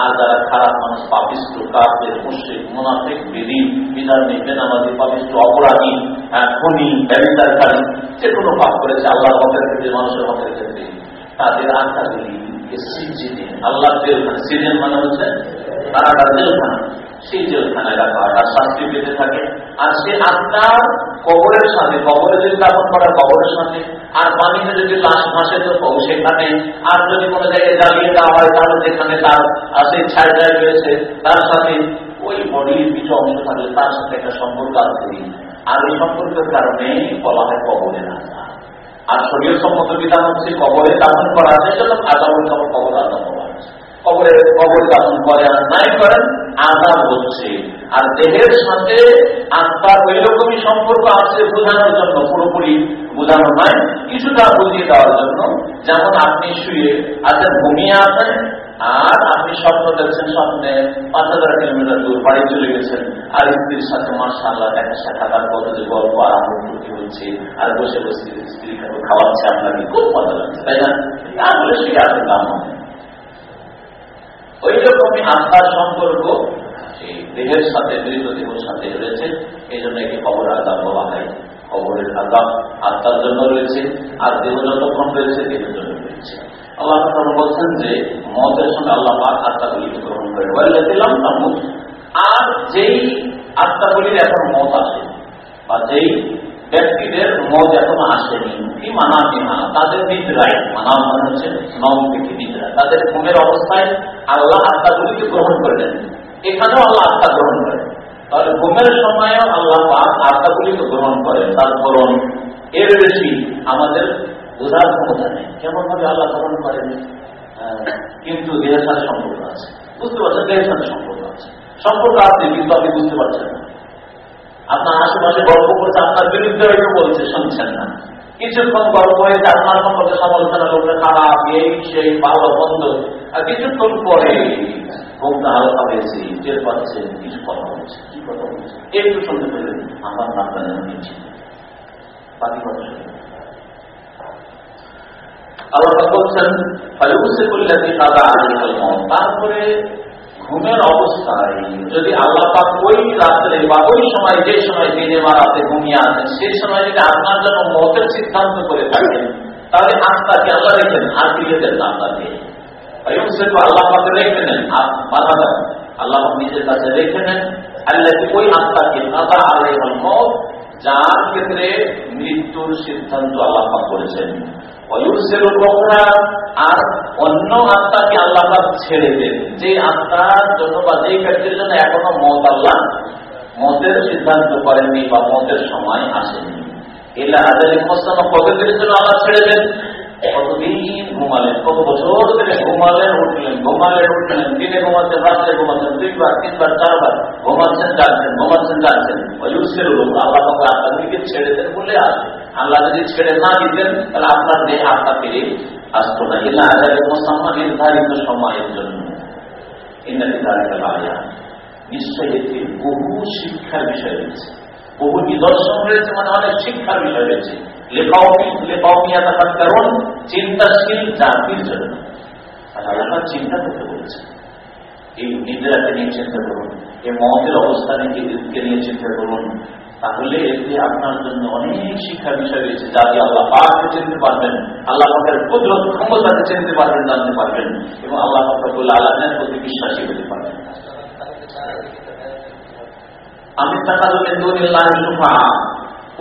আর যারা খারাপ মানুষ, পাপিষ্ট কাপের মুশ্রিক, মুনাফিক বিধি বিধান বেনামাজি পাপিষ্ট, অপরাধী খুনি ব্যবসারকারী যে কোনো পাপ করেছে, আল্লাহর হকের ক্ষেত্রে মানুষের হকের ক্ষেত্রে তাদের আত্মাগুলি সিজিনে আল্লাহ জেলখানা সিজন মানে হচ্ছে তারা জেলখানা। সেই জেলখানায় রাখা হয়। আর শাস্তি পেতে থাকে। আর সে আত্মার কবরের সাথে কবরে যদি দাপন করা কবরের সাথে আর পানিতে যদি লাশ ভাসে তো সেখানে, আর যদি কোনো জায়গায় জ্বালিয়ে দেওয়া হয়, তাহলে যেখানে তার সেই ছায় ছায় রয়েছে তার সাথে ওই বডির কিছু অংশ থাকলে তার সাথে একটা সম্পর্ক আছে। আর এই সম্পর্কের কারণে বলা হয় কবরে রাখা আর শরীর সম্মত বিধান হচ্ছে কবরে দাপন করা আছে সেটা আদাবল কবর আদাব করা কবরে, কবর দাপন করে আর নাই করেন আদাব হচ্ছে। আর দেহের সাথে আত্মার ওই রকমই সম্পর্ক আছে বোঝানোর জন্য, পুরোপুরি বোঝানো নয়, কিছুটা বুঝিয়ে দেওয়ার জন্য। যেমন আপনি শুয়ে আছেন, ঘুমিয়ে আছেন, আর আপনি স্বপ্ন দেখছেন স্বপ্নে পাঁচ হাজার কিলোমিটার দূর বাড়ি চলে গেছেন, আর স্ত্রীর সাথে মার্শাল্লাহ দেখা সাক্ষাৎ যে গল্প আরম্ভ হচ্ছে, আর বসে বসে স্ত্রী খাওয়াচ্ছে আপনাকে, খুব মজা লাগছে, তাই না? তাহলে সে আছে কাম ওই রকমই আত্মার সম্পর্ক দেহের সাথে মৃত দেহের সাথে রয়েছে, এই জন্য একে খবর আদাব বলা হয়। খবরের আদাব আত্মার জন্য রয়েছে, আর দেহ যতক্ষণ রয়েছে, দেহের জন্য রয়েছে। আল্লাহ বলছেন যে, মতের সঙ্গে আল্লাহ পাক আত্মাগুলিকে গ্রহণ করে। বলে দিলাম আর যেই আত্মাগুলির এখন মত আসে বা যেই ব্যক্তিদের মত এখনও আসেনি। কি মানা বিনা তাদের নিদ্রায় মানা মানে হচ্ছে নম তাদের ঘুমের অবস্থায় আল্লাহ আত্মাগুলিকে গ্রহণ করে নেন এখানেও আল্লাহ আত্মা গ্রহণ করেন। তাহলে ঘুমের সময়ও আল্লাহ আত্মাগুলিকে গ্রহণ করেন, তার ধরন। এর বেশি আমাদের বোঝার ক্ষমতা নেই। কেমন ভাবে আল্লাহ গ্রহণ করেন? কিন্তু দেহের সাথে সম্পর্ক আছে। বুঝতে পারছেন? দেহের সাথে সম্পর্ক আছে। সম্পর্ক আছে, কিন্তু আপনি বুঝতে পারছেন না। আপনার আশেপাশে গল্প করছে, আপনার বিরুদ্ধে বলছে, শুনছেন না। কিছুক্ষণ গল্প হয়েছে, আপনার সম্পর্কে সমালোচনা লোকটা খারাপ, এই, সেই, ভালো বন্ধ আর কিছুক্ষণ পরে হালকা হয়েছে টের পাচ্ছেন কিছু কথা কি কথা একটু শুনতে আমার নামটা যেন নিচ্ছি। বাকি কথা আল্লাহ বলছেন করলে তারপরে ঘুমের অবস্থায় যদি আল্লাহ পাক ওই রাত্রে বা ওই সময় যে সময় দিনে বা রাতে ঘুমিয়ে আছেন সেই সময় যদি আপনার জন্য মতের সিদ্ধান্ত করে থাকেন, তাহলে আত্মাকে আল্লাহ রেখেন আর ফিরে দেন আত্মাকে। আল্লাহ পাকে রেখে নেন বাধা দেন। আল্লাহ নিজের কাছে রেখে নেন। আল্লাহ ওই আত্মাকে আলাই মত যার ক্ষেত্রে মৃত্যুর সিদ্ধান্ত আল্লাহ করেছেন। আর অন্য আত্মাকে আল্লাহ ছেড়ে দেন। যে আত্মার জন্য বা যে ব্যক্তির জন্য এখনও মত আল্লাহ, মতের সিদ্ধান্ত করেননি বা মতের সময় আসেনি। এলা আজালি মোস্তামা জন্য আল্লাহ ছেড়ে দেন। কতদিন ঘুমালেন? কত বছর ধরে ঘুমালেন, উঠলেন ঘুমালেন, উঠলেন, দিনে ঘুমাচ্ছেন রাত্রে ঘুমাচ্ছেন দুইবার, তিনবার, চারবার, ঘুমাচ্ছেন ঘুমাচ্ছেন আল্লাহ ছেড়ে দেন বলে আসে আল্লাহ যদি ছেড়ে না দিতেন, তাহলে আপনার ফিরে আসতো না। এলা আজারে মোসাম্মা, নির্ধারিত সময়ের জন্য। নিশ্চয়ই একটি বহু শিক্ষার বিষয় রয়েছে। বহু নিদর্শন রয়েছে মানে অনেক শিক্ষার বিষয় রয়েছে। কারণ চিন্তাশীল জাতির জন্য আল্লাহ চিন্তা করতে বলেছে এই নিদ্রাকে নিয়ে চিন্তা করুন এই মতের অবস্থানে নিয়ে চিন্তা করুন তাহলে এতে আপনার জন্য অনেক শিক্ষার বিষয় রয়েছে যা আল্লাহ পাককে চিনতে পারবেন আল্লাহ পাকের কুদরত ক্ষমতাকে চিনতে পারবেন জানতে পারবেন এবং আল্লাহ পাকুল আল্লাহের প্রতি বিশ্বাসী হতে পারবেন আমি দুনিল্লাহ সুফা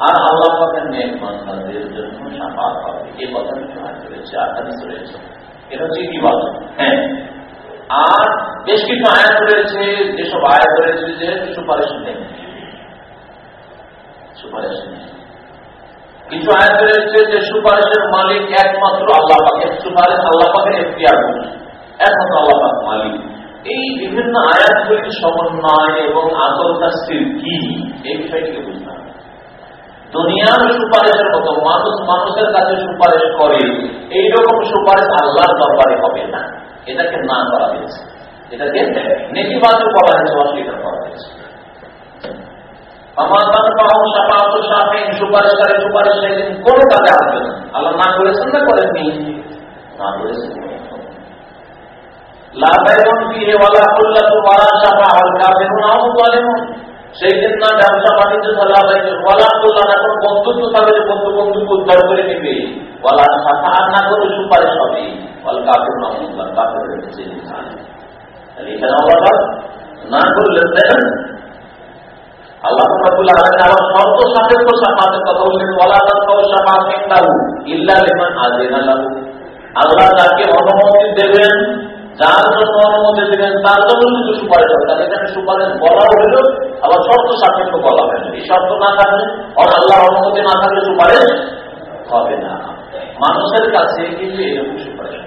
আর আল্লাহ পাকের নেক বান্দাদের জন্য সাফাত হবে। এই কথা রয়েছে আকাশ রয়েছে। এটা হচ্ছে ইতিবাচক হ্যাঁ। আর বেশ কিছু আয়াত রয়েছে, যেসব আয়াত রয়েছে যে সুপারিশ নেই। সুপারিশ নেই। কিছু আয়াত রয়েছে যে সুপারিশের মালিক একমাত্র আল্লাহ পাকে সুপারিশ, আল্লাহ পাকের এখতিয়ার একমাত্র আল্লাহ পাক মালিক। এই বিভিন্ন আয়াতগুলির সমন্বয় এবং আসল তাস্তির কি? এই বিষয়টিকে বুঝতে দুনিয়ার সুপারিশের মতো, মানুষ মানুষের কাছে সুপারিশ করে, এইরকম সুপারিশ আল্লাহর দরবারে হবে না। এটাকে না করা হয়েছে। এটাকে নেতিবাচক বলা হয়েছে, অস্বীকার করা হয়েছে। সুপারিশকারী, সুপারিশ সেদিন কোনো কাজে সেই দিন না ব্যবসা বাণিজ্য এখন বন্ধুত্ব তাদের বন্ধু বন্ধুকে উদ্ধার করে নেবে। ওয়ালা সাফা না করে সুপারিশ হবে। ওয়াল কাপের নামুল্লাহ কাপের এখানে না করলেন আযিনা লাহু। আল্লাহ তাকে অনুমতি দেবেন যার জন্য অনুমতি দেবেন তার জন্য শুধু সুপারিশ দরকার এখানে সুপারিশ বলা হইল, আবার শর্ত সাপেক্ষ বলা হয়েছে। এই শর্ত না থাকলে আল্লাহ অনুমতি না থাকলে সুপারিশ হবে না। মানুষের কাছে কিন্তু এরকম সুপারিশ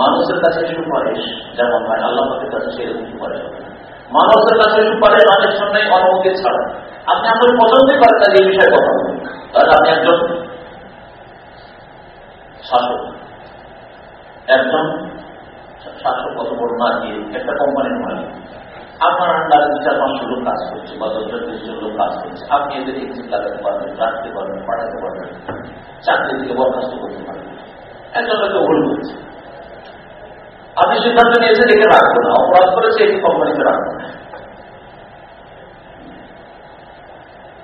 মানুষের কাছে সুপারিশ যেমন হয়, আল্লাহ কাছে সেরকম সুপারিশ মানুষের কাছে সুপারিশ অনেক সময় অনুমতি ছাড়া। আপনি আপনার পছন্দই করেন না এই বিষয়ে কথা বলুন। তাহলে আপনি একজন শাসক। একজন শাসক কত বড় না দিয়ে একটা কোম্পানির মালিক। আপনার আন্ডারে দু চার পাঁচশো লোক কাজ করছে, বা দশ জন, বিশ লোক কাজ করছে। আপনি এদের এক্সিট লাগাতে পারবেন, রাখতে পারবেন, পাঠাতে পারবেন। চাকরি থেকে বরখাস্ত করতে পারবেন। একজন হয়তো ভুল করছে। আপনি সিদ্ধান্ত নিয়েছে দেখে রাখব না। অপরাধ করেছে এই কোম্পানিতে রাখব না।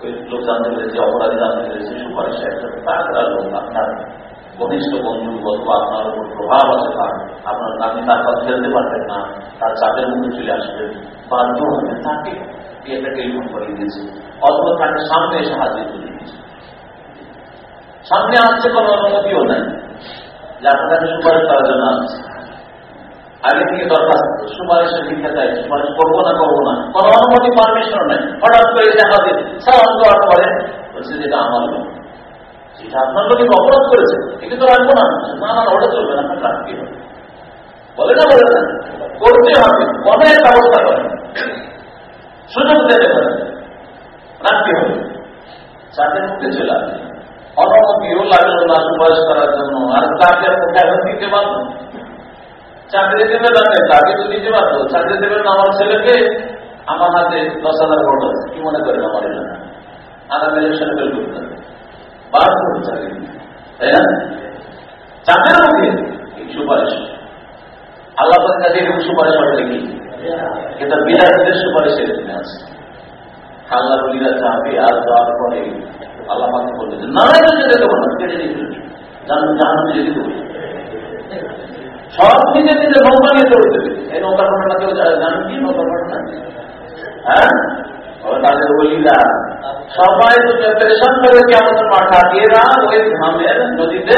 ওই লোক জানতে পেরেছে, অপরাধী জানতে পেরেছে, সুপারিশ একটা তাছাড়া লোক আপনার ঘনিষ্ঠ বন্ধু অথবা আপনার উপর প্রভাব আছে তার। আপনার আপনি তার কথা ফেলতে পারবেন না, তার চাপের মধ্যে চলে আসবেন বাধ্য হবেন তাকে একটা টেলিফোন করিয়ে দিয়েছে। অথবা তাকে সামনে এসে হাজির করে দিয়েছে। সামনে আসছে কোনো অনুমতিও নাই। যে সুপারিশ করার জন্য আসছে। আগে থেকে দরখাস্ত, সুপারিশের ভিক্ষা চাই, সুপারিশ করব না করব না, কোনো অনুমতি পারমিশন নেই। হঠাৎ করে দেখা দিন সালাম দেওয়ার পরে বলছে যেটা আমার সেটা আপনার লোক অপরাধ করেছে একে তো রাখব না। না না, ওটা চলবে না, আপনার বলে না বলে না। করতে হবে অনেক ব্যবস্থা করে সুযোগ দিতে পারে রাখতে হবে। চাকরির মধ্যে চলে আসবে অনুমতিও লাগল না সুপারিশ করার জন্য। আর তাকে এখন দিতে পারব চাকরি দেবে না, তাকে তো দিতে পারতো। চাকরি দেবেন আমার ছেলেকে, আমার হাতে দশ হাজার ভোট কি মনে করেন আমার এলাকা? আগামী ইলেকশন ফেল করতে হবে। বার করুন চাকরি তাই না? চাকরির মুখে সুপারিশ। আল্লাহ কাছে এরকম সুপারিশ হবে নাকি? এটা বিরাটদের সুপারিশের জন্য আছে। আল্লাহ বলিরা চাপে আর দেওয়ার পরে আল্লাহ পাকে বলবে না যেতে দেবো না কেটে দিতে জানুন জানুন যেতে দেবো। সব নিজে নিজে নৌকা নিয়ে চলতে এই নৌকার ঘটনা কেউ জানেন কি নৌকার ঘটনা? হ্যাঁ? তাদের বলিরা সবাই তো প্রিপারেশন করে কেমন মাঠা এরা ওই ধামের নদীতে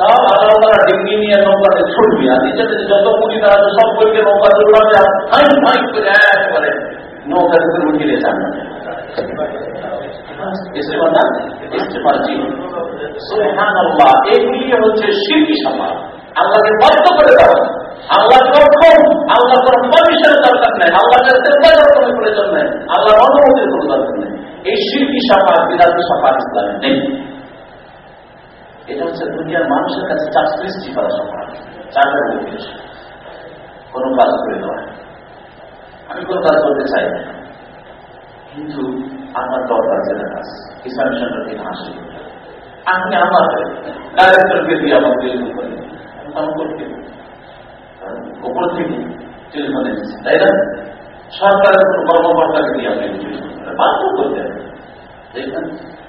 সব আলাদা ডিগ্রি নিয়ে নৌকাতে ছুটবি আর নিচে যত পুরি তারা সব বইকে নৌকা দৌড়াবে হাই হাই করে একবারে নৌকার উপরে উঠিয়ে যান এগুলি হচ্ছে শিল্পী সমাজ আল্লাহকে বাধ্য করে দেওয়া আল্লাহ প্রথম আল্লাহ কোন পারমিশনের দরকার নেই আল্লাহকে চেষ্টার কোনো প্রয়োজন নেই, আল্লাহর অনুমতির কোনো দরকার নেই। এই শিল্পী সাফা বিরাট সাফা ইসলামে নেই। এটা হচ্ছে দুনিয়ার মানুষের কাছে চাপ সৃষ্টি করা সফল চাপের উদ্দেশ্য। কোনো কাজ করে দেওয়া আমি কোনো কাজ করতে চাই না। কিন্তু আমার দরকার যেটা কাজ ইসলামী সেন্টার থেকে হাসি। আমার ডাইরেক্টরকে দিয়ে টেলিফোন করেন উপর থেকে টেলিফোন এসেছে তাই না? সরকারের কোন কর্মকর্তাকে দিয়ে আপনি বাধ্য করতে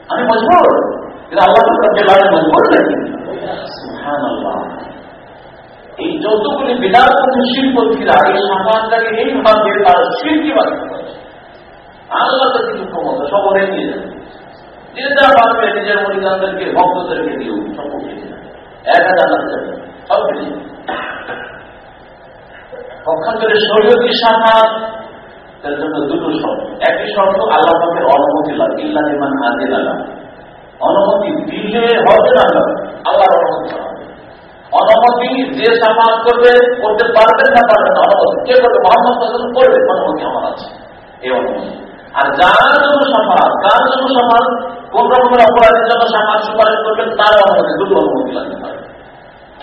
আমি মজবুর। কিন্তু আল্লাহ জেলায় মজবুর নাকি? এই যতগুলি বিরাটপতি শিল্পীরা এই সমাজটাকে এইভাবে তার শিল্পী বাড়ি আল্লাহ তো কিছু ক্ষমতা সকলে নিয়ে যাবে। যে যা পারবে নিজের মরিদানদেরকে ভক্তদেরকে দিও সব এক হাজার যাবে কিছু পক্ষান্তরে শরীয়তি সামাজ তার জন্য দুটো শর্ত। একটি শর্ত আল্লাহ অনুমতি লাগে ইল্লা নিমান আগে লাগা অনুমতি দিলে হবে না আল্লাহর অনুমতি অনুমতি যে সাফাত করবে, করতে পারবেন না পারবেন না, অনুমতি কে করবে? মোহাম্মদ করবে, অনুমতি আমার আছে, এই অনুমতি। আর যার জন্য সাফাত কার জন্য সাফাত কোন রকমের অপরাধের জন্য সাফাত সুপারিশ করবেন, তার অনুমতি, দুটো অনুমতি লাগতে পারে।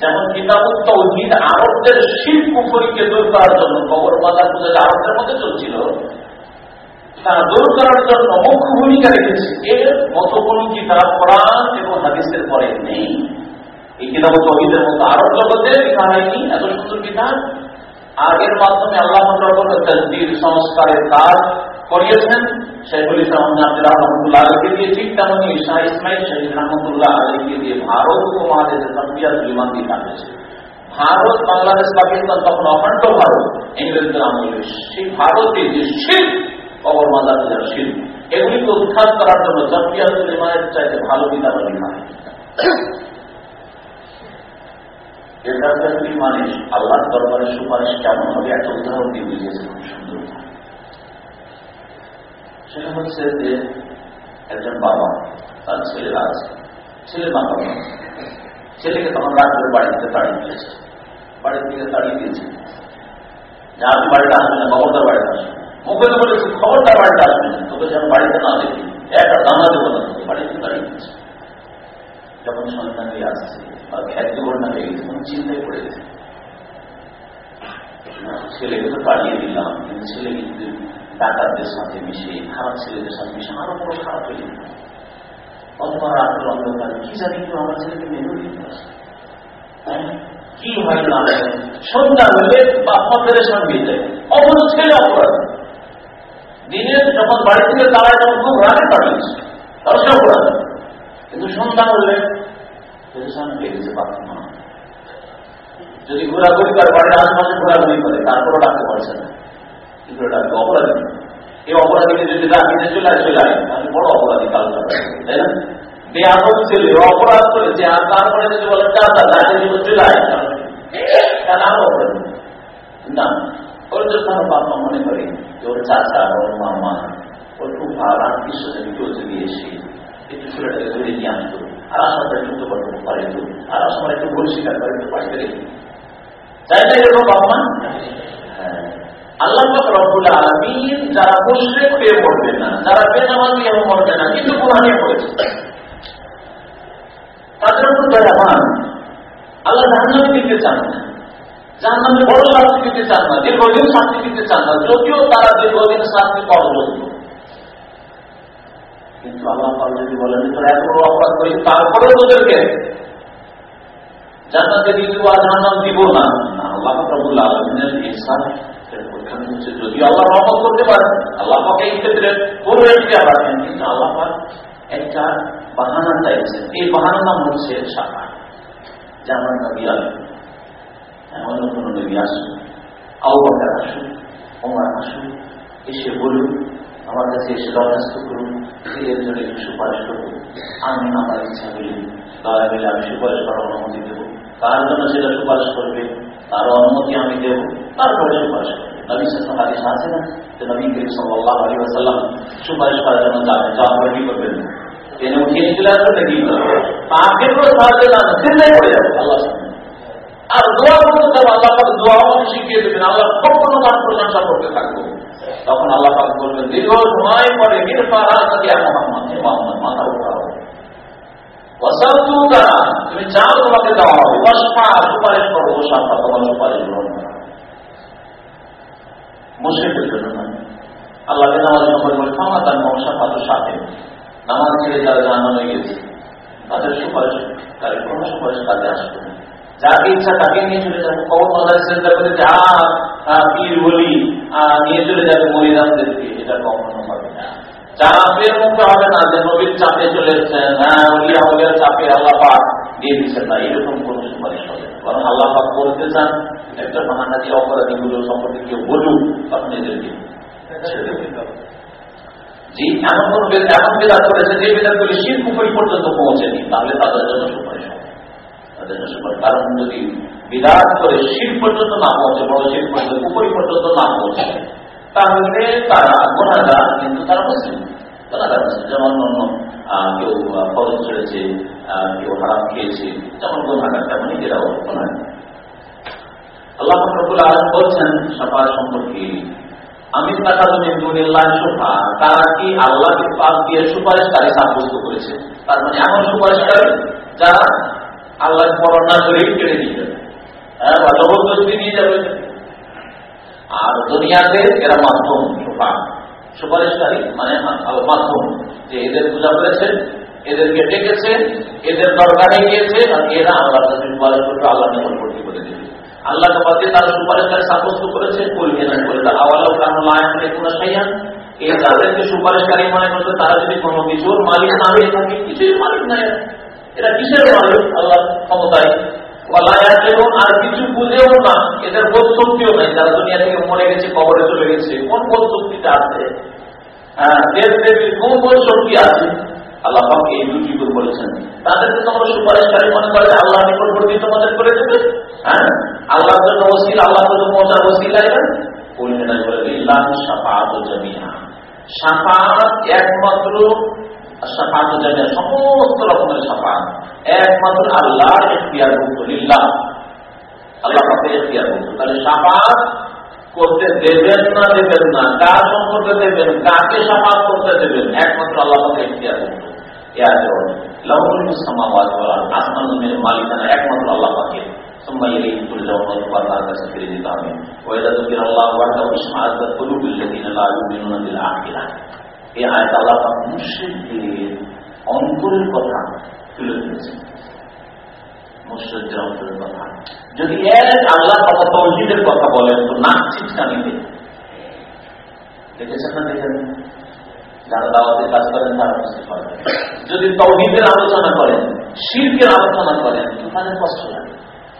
যেমন কিতাবুত তৌহিদ আরবদের শিল্প কুফরিকে দূর করার জন্য কবর মাদার পূজা আরবদের মধ্যে চলছিল, তারা দূর করার জন্য মুখ্য ভূমিকা রেখেছে। এর মতো কোন কিতাব কোরআন এবং হাদিসের পরে নেই। এই কিতাব তহিদের মতো আরব জগতে লেখা হয়নি, এত সুন্দর কিতাব। আর এর মাধ্যমে আল্লাহ তসদির সংস্কারের কাজ করিয়েছেন। শেখুল ইসলাম রহমতুল্লাহ আলীকে দিয়ে ঠিক তেমনি শাহ ইসমাইল শহীদ রহমতুল্লাহ আলীকে দিয়ে ভারত উপমহাদেশে তসবিয়াত বিমান দিয়ে কাটিয়েছে। ভারত, বাংলাদেশ, পাকিস্তান তখন অখণ্ড ভারত ইংরেজদের আমলে সেই ভারতে যে শিল্প কবর মাদার যার শিল্প এগুলিকে উৎখাত করার জন্য জফিয়াতুল ইমানের চাইতে ভালো কিতাব লেখা মানে আল্লাহ দরবারের সুপারিশ কেমন হবে? একটা উদাহরণ দিয়ে বুঝিয়েছে খুব সুন্দর। সেটা হচ্ছে যে একজন বাবা, তার ছেলেরা আছে। ছেলে মা বাবা ছেলেকে তখন রাত্রে বাড়ি থেকে তাড়িয়ে দিয়েছে। বাড়ি থেকে তাড়িয়ে দিয়েছে। যে আপনি বাড়িতে আসবেন না খবরদার বাড়িতে আসবেন মুখে তো বলেছি, খবরদার বাড়িতে আসবেন তোকে যেন বাড়িতে না দেখি। একটা দানা দেবো না তোকে, বাড়িতে দাঁড়িয়ে দিয়েছে। যখন সন্তানকে আসছে বা খ্যাতি ঘটনা হয়ে গেছে, তখন চিন্তায় পড়ে গেছে। ছেলেকে তো তাড়িয়ে দিলাম, কিন্তু ছেলে কিন্তু ডাকাতদের সাথে মিশে খারাপ ছেলেদের সাথে মিশে আরও বড় খারাপ হয়ে যেত অথবা রাতের অন্ধকার কি জানি কেউ আমার ছেলেকে মেরে দিতে হ্যাঁ? কি হয় না সন্ধ্যা হলে বাপমা পেরেশান হয়ে যায় অবশ্য ছেলে অপরাধ দিনে যখন বাড়ি থেকে তারা যখন খুব রাগে পাঠিয়েছে তাও সে অপরাধ কিন্তু সন্ধ্যা হলে পেরেশান হয়ে গেছে যদি ঘোরাঘুরি করে বাড়ির আশপাশে ঘোরাঘুরি করে তারপরও ডাকতে পারছে না কি করে ডাকবে অপরাধী। এই অপরাধীকে যদি ডাকিতে চলে আসে চলে আসে, তাহলে বড় অপরাধী কাল তাই না? বেআদব ছেলে অপরাধ করেছে, আর তারপরে যদি বলে চাচা ডাকে দিব চলে আসে, তাহলে আরও ওর জন্য বাবা মনে করে যে ওর চাচা, ওর মামা, ওর খুব ভালো আত্মীয় স্বজন কেউ যদি এসে একটু ছেলেটাকে ধরে নিয়ে আসতো, আর আসাটা যুক্ত করতে পারে আর আসামার একটু ভুল স্বীকার করে একটু বাড়িতে রেখে না এরকম বাবা আল্লাহ যারা মুশ্রেক হয়ে পড়বে না যারা বেনামাজি এবং মরবে না কিন্তু কোরআনে পড়েছে। তাদের উপর দয়াবান আল্লাহ জাহান্নামে দিতে চান না। জাহান্নামে বড় শাস্তি দিতে চান না, দীর্ঘদিন শাস্তি দিতে চান না, যদিও তারা দীর্ঘদিন শাস্তি পরবর্তী কিন্তু আল্লাহ যদি বলেন, তোরা এত বড় অপরাধ করি তারপরে তোদেরকে জান্নাতে দিব আর জাহান্নাম দিব না। আল্লাহ প্রবুল্লাহ আলমিনের হচ্ছে যদি আল্লাহ রহমত করতে পারেন, আল্লাহ এই ক্ষেত্রে পুরো এখতিয়ার রাখেন কিন্তু আল্লাহ একটা বাহানা চাইছেন। এই বাহানার নাম হচ্ছে শাখা। যেমন নবী আসুন অন্য কোনো নবী আসুন আউবাকার আসুন ওমার আসুন এসে বলুন আমার কাছে এসে দরখাস্ত করুন এর জন্য একটু সুপারিশ করুন আমি আমার ইচ্ছা বলি তারা মিলে আমি সুপারিশ করার অনুমতি দেবো। কার জন্য সেটা সুপারিশ করবে? তার অনুমতি আমি দেব। তারপরে সুপারিশ নবী সাল্লাম হাদিস আছে না? যে নবী করিম সাল্লাল্লাহু আলাইহি ওয়াসাল্লাম সুপারিশ করার জন্য যাবেন যা আপনারা কি করবেন। ট্রেনে উঠিয়ে চলে আসবেন নাকি তাকে তো সাহায্য না পড়ে যাবে। আল্লাহ আর দোয়া করতে হবে আল্লাহ পাক দোয়া আমাকে শিখিয়ে তখন আল্লাহ বলবেন, দীর্ঘ সময় পরে মাথা উঠাও তুমি চাও তোমাকে দেওয়া সুপারিশ তোমার সুপারিশ গ্রহণ আল্লাহকে নামাজের সম্পর্কে ক্ষমা তার সাথে নামাজ ছেড়ে যারা জানানো গেছে তাদের সুপারিশ তাদের কোনো সুপারিশ কাজে আসবে যাকে ইচ্ছা তাকে নিয়ে চলে যাবে। কবর মাদার চিন্তা করে যা পীর বলি নিয়ে চলে যাবে মরিদানদেরকে, এটা কখনো হবে না। চাপের হ্যাঁ পৌঁছেনি, তাহলে তাদের জন্য সুপারিশ তাদের জন্য কারণ যদি বিরাট করে শির পর্যন্ত না পৌঁছে বড় শির পর্যন্ত পুকুরি পর্যন্ত না পৌঁছে তাহলে তারা গোনাগার, কিন্তু তারা মুসলিম। গোনাগার মুসলিম। যেমন অন্য কেউ ফরজ ছেড়েছে কেউ হারাম খেয়েছে, যেমন গোনাগার তেমনই এরাও গোনাগার। আল্লাহ ফখরুল আলম বলছেন সফার সম্পর্কে, আমি সোফা তারা কি আল্লাহকে পাক দিয়ে সুপারিশকারী সাব্যস্ত করেছে? তার মানে এমন সুপারিশকারী যারা আল্লাহ করোনা করেই কেড়ে নিয়ে যাবে হ্যাঁ বা জবরদস্তি নিয়ে যাবে। আর দুনিয়াতে এরা মাধ্যম সোফা সুপারিশকারী মানে মাধ্যম। যে এদের পূজা করেছে এদেরকে ডেকেছে এদের দরকারে গিয়েছে আর এরা আল্লাহ সুপারিশ করবে আল্লাহ নিকটবর্তী করে দেবে। আল্লাহ কাছে তারা সুপারিশকারী সাব্যস্ত করেছে বলবে না করে তার আওয়ালাও কারণ লায়নে কোনো সাইয়ান এই তাদেরকে সুপারিশকারী মনে করছে, তারা যদি কোনো কিছুর মালিক না হয়ে থাকে, কিছুই মালিক নাই। এরা কিসের মালিক? আল্লাহ ক্ষমতায় আর কিছু বুঝেও না, এদের বোধ শক্তিও নাই দুনিয়া থেকে মরে গেছে, কবরে চলে গেছে, কোন বোধ শক্তিটা আছে? হ্যাঁ কোন বোধ শক্তি আছে? এই দুটি গুণ বলেছেন। তাদেরকে তোমরা মনে করে আল্লাহ নিকটবর্তী তোমাদের করে দেবে। হ্যাঁ আল্লাহর জন্য আল্লাহ জন্য পৌঁছার ওসিল একমাত্র সাফাত জামিয়া সমস্ত রকমের সাফাত একমাত্র আল্লাহ এখতিয়ার মুক্ত লিল্লাহ আল্লাহ পাকে এখতিয়ার মুক্ত তাহলে সাফাত করতে দেবেন না দেবেন না কার সম্পর্কে দেবেন কাকে সাফাত করতে দেবেন একমাত্র আল্লাহ পাকে এখতিয়ার মুক্ত আসমান জমিনের মালিকানা একমাত্র আল্লাহ পাকে ثم إليه ترجعون وتبقى তার কাছে ফিরে যেতে হবে وإذا ذكر الله وحده اشمئزت قلوب الذين لا يؤمنون بالآخرة এই আয়াত আল্লাহ মুশরিকদের অন্তরের কথা তুলে ধরেছেন। মুশরিকদের অন্তরের কথা। যদি এক আল্লাহ কথা তৌহিদের কথা বলেন, তো নাক চিটকানিতে দেখেছেন না দেখেন? যারা দাওয়াতে কাজ করেন, তারা বুঝতে পারবেন যদি তৌহিদের আলোচনা করেন শিল্পের আলোচনা করেন তো তাদের কষ্ট লাগে।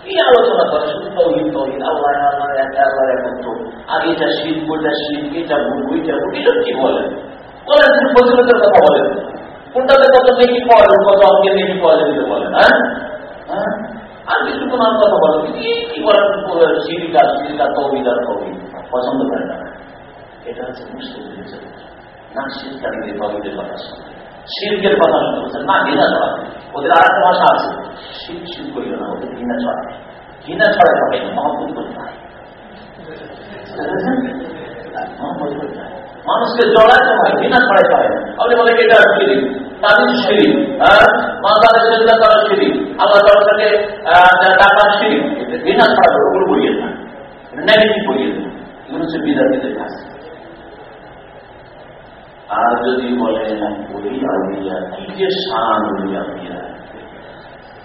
কি আলোচনা করে শুধু তৌহিদ তৌহিদ আল্লাহ আল্লাহ আল্লাহ একত্র আর এটা শিল্প এটা শিল্প এটা ভুল এটা ভুল। এসব কি বলেন? শুধু ফজিলতের কথা বলেন কোনটাতে কত নেকি পাওয়া যাবে কত অঙ্কের নেকি পাওয়া যাবে বলেন হ্যাঁ? হ্যাঁ? আর কিছু কোন কথা বলেন কি শিরিকা শিরিকা তৌহিদ আর তৌহিদ পছন্দ করে না। এটা হচ্ছে জন্য না শীতকালীদের তৌহিদের কথা শুনতে শিল্পের কথা শুনতে না ঘৃণা ছড়াবে ওদের আর একটা ভাষা আছে শীত শীত করিল না ওদের ঘৃণা ছড়াবে ঘৃণা ছড়ায় হবে মহব্বত করতে হয় মানুষকে জড়াইতে হয় ঘৃণা ছড়াইতে হয়। আপনি বলে এটা সিঁড়ি তাদের সিঁড়ি মাতাদের চেষ্টা করার সিঁড়ি আল্লাহ থেকে টাকার সিঁড়ি ঘৃণা ছড়াবে ওগুলো বলিয়ে না। নেগেটিভ এগুলো হচ্ছে আর যদি বলেন কি যে উলিয়া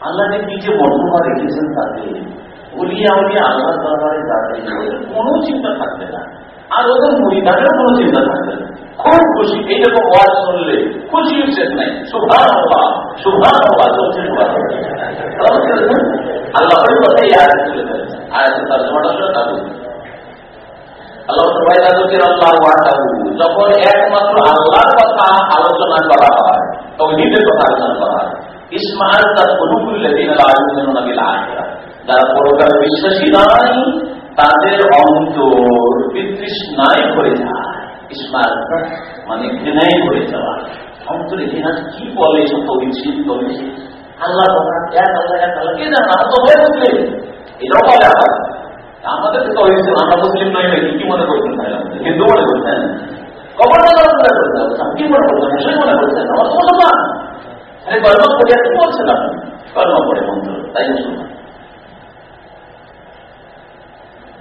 আল্লাহকে কি যে বর্তমান রেখেছেন তাতে উলিয়া উলিয়া আল্লাহ দরবারে কোনো চিন্তা থাকবে না। আর ওদের মরিদানেরও কোনো চিন্তা থাকবে না খুব খুশি এইরকম ওয়াজ শুনলে খুশি শেষ নাই সুভান হওয়া সুভান হওয়া চলছে আল্লাহ কথা এই আয়াত তুলে ধরেছে আয়াত তার জমাটা শুনে তা যখন একমাত্র আল্লাহর কথা আলোচনা করা হয় তখন নিজের কথা আলোচনা করা হয় ইসমাইল তার যারা পরকালে বিশ্বাসী নয় তাদের অন্তর বিতৃষ্ণায় করে যায় মানে ঘৃণায় করে যাওয়া। অন্তরে ঘৃণা কি বলে এসব তৈরি তৈরি আল্লাহ এক আল্লাহ এক আল্লাহ, কে জানা বলে আমাদের তো আমরা মুসলিম নয় কি মনে করছেন কি মনে করে করে তাই মুসলমান ইসমাত কলুবুল্লাযী লা ইউমিনুনা বিল আখিরাত তারা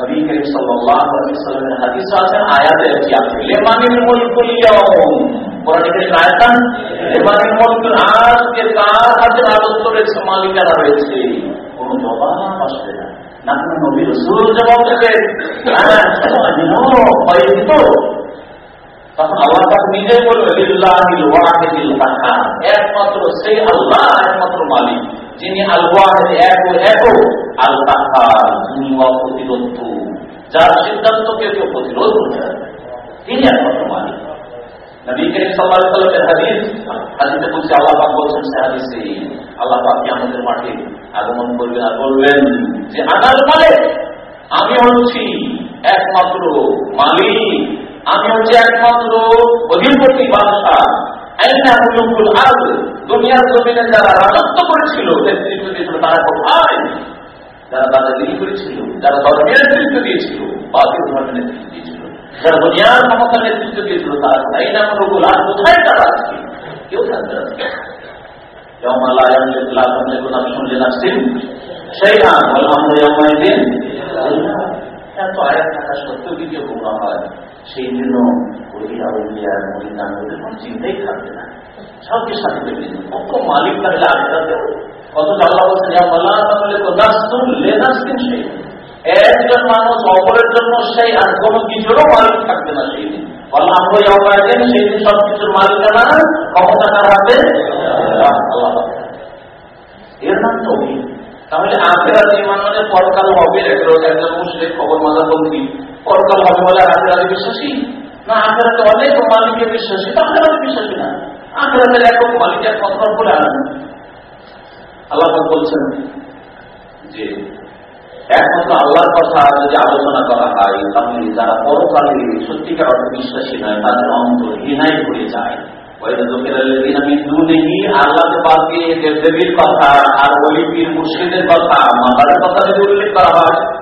নবী করিম সাল্লাল্লাহু আলাইহি সাল্লামের আছে, আয়াতে কি আছে? লেমানিল মুলকুল ইয়াউম আজকে তার হাতে রাজত্ব রয়েছে? কোন জবাব না। না নবী রাসূল জবাব দেবে। তখন আল্লাহ পাক নিজে বলবে লিল্লাহিল ওয়াহিদিল কাহ্হার একমাত্র সেই আল্লাহ, একমাত্র মালিক। যিনি আল এক যার সিদ্ধান্তকে কেউ প্রতিরোধ করতে তিনি একমাত্র মালিক। বলছে আমাদের মাঠে আগমন আর বলবেন যে আমি হচ্ছি একমাত্র মালিক। আমি হচ্ছে একমাত্র অধিপতি বাদশাহ। দুনিয়ার জমিনে যারা রাজত্ব করেছিল নেতৃত্ব দিয়েছিল তারা কোথায় যারা দাদাগিরি করেছিল যারা ধর্মের দিয়েছিল বাদীয় ধর্মের দিয়েছিল যারা দুনিয়ার ক্ষমতা নেতৃত্ব দিয়েছিল তারা তাই না আর কোথায় তারা আজকে কেউ থাকতে আজকে শুনলেন আসছেন সেই না এত আয়াত থাকা সত্ত্বেও দ্বিতীয় সেই জন্য ওলিয়া উলিয়া মালিক থাকলে আখেরাতে আল্লাহ তাহলে কোদাসতুল লেনাসকিন সেই একজন মানুষ অপরের জন্য সেই আর কোনো কিছুরও মালিক থাকবে না সেই দিন আল্লাহ আমরা সেই দিন সব কিছুর মালিকানা ক্ষমতা কার হাতে আল্লাহ এর নাম তো তাহলে আখেরা ইমান মানে পরকাল হবে একজন মুসলিম খবর মাদাপন্থী পরকাল হবে বলে আখেরাতে বিশ্বাসী? না, আখেরাতে অনেক মালিকের বিশ্বাসী আখেরাতে বিশ্বাসী না। আখেরাতের একক মালিক, এক কথা বলে আনেন। আল্লাহ বলছেন যে একমাত্র আল্লাহর কথা যদি আলোচনা করা হয়, তাহলে যারা পরকালে সত্যিকার বিশ্বাসী নয়, তাদের অন্তর হয়ে যায়। কথা আর অলিপির মুর্শিদের কথা মাতারের কথা যদি উল্লেখ করা হয়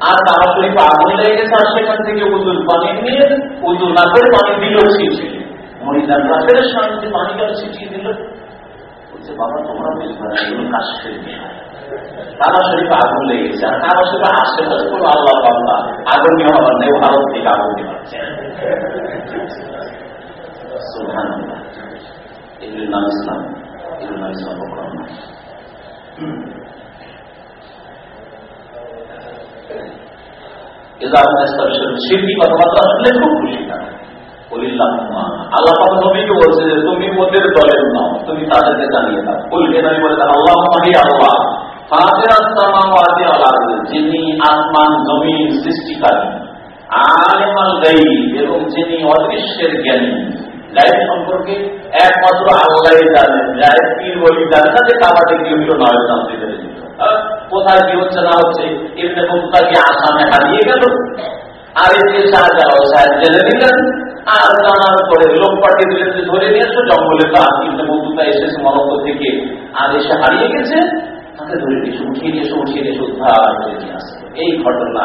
আর কাবা শরীফে আগুন লেগে গেছে আর সেখান থেকে উজুর পানি নিয়ে উজুর না করে পানি দিল ছিটিয়ে মরিদান রাতের সামনে পানি গেল ছিটিয়ে দিল। বলছে, বাবা, তোমরা বুঝবে কাবা শরীফে আগুন লেগেছে আর কাবা শরীফে আশেপাশে কোনো আল্লাহ বাবা আগুন নিয়ে হবার নেই, ভারত থেকে আগুন নিয়ে নাম ইসলাম ইসলাম শিল্পী কথাবার্তা শুনলে খুব খুশি গাই এবং যিনি অদৃশ্যের জ্ঞানী গায়েব সম্পর্কে একমাত্র আল্লাহ জানেন গায়েব কি বলি জানে না যে কাবাতে কি হইল নয় পেরেছিল কোথায় কি হচ্ছে, না হচ্ছে এমনি মুক্তা আসামে হারিয়ে গেল? আর এদিকে শাহজাহান সাহেব জেনে নিলেন আর জানার পরে লোক পাঠিয়ে দিলেন ধরে নিয়ে এসো, জঙ্গলে তো আর কিন্তু বন্ধুটা এসেছে মরক্কো থেকে। আর এসে হারিয়ে গেছে। তাকে ধরে নিয়ে উঠিয়ে নিয়ে এসে, উঠিয়ে নিয়ে উদ্ধার করে নিয়ে আসছে এই ঘটনা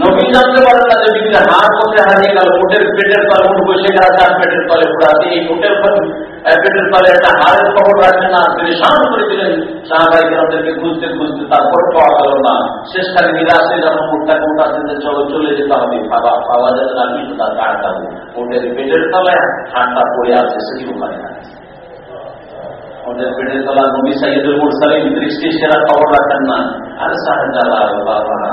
নবী জানতে পারেন না যে বিবির হাত কোথায় হারিয়ে গেল কোটের পেটের তলে উঠ বসে গেল তার পেটের তলে পুরাতে এই কোটের পেটের তলে একটা হারের খবর রাখেন না, তিনি সামনে করে দিলেন। সাহাবাই গ্রামদেরকে খুঁজতে খুঁজতে তারপর পাওয়া গেল না। শেষখানে নিরাশে যখন মুখটাকে উঠাতে চলো, চলে যেতে হবে। বাবা পাওয়া যাবে না কিন্তু তার কার কাবু কোটের পেটের তলায় হাতটা পড়ে আছে সেটি ওখানে ওদের পেটের তলা নবী সাইদুল মুরসালিম দৃষ্টি সেরা খবর রাখেন না। আর সাহেব বাবা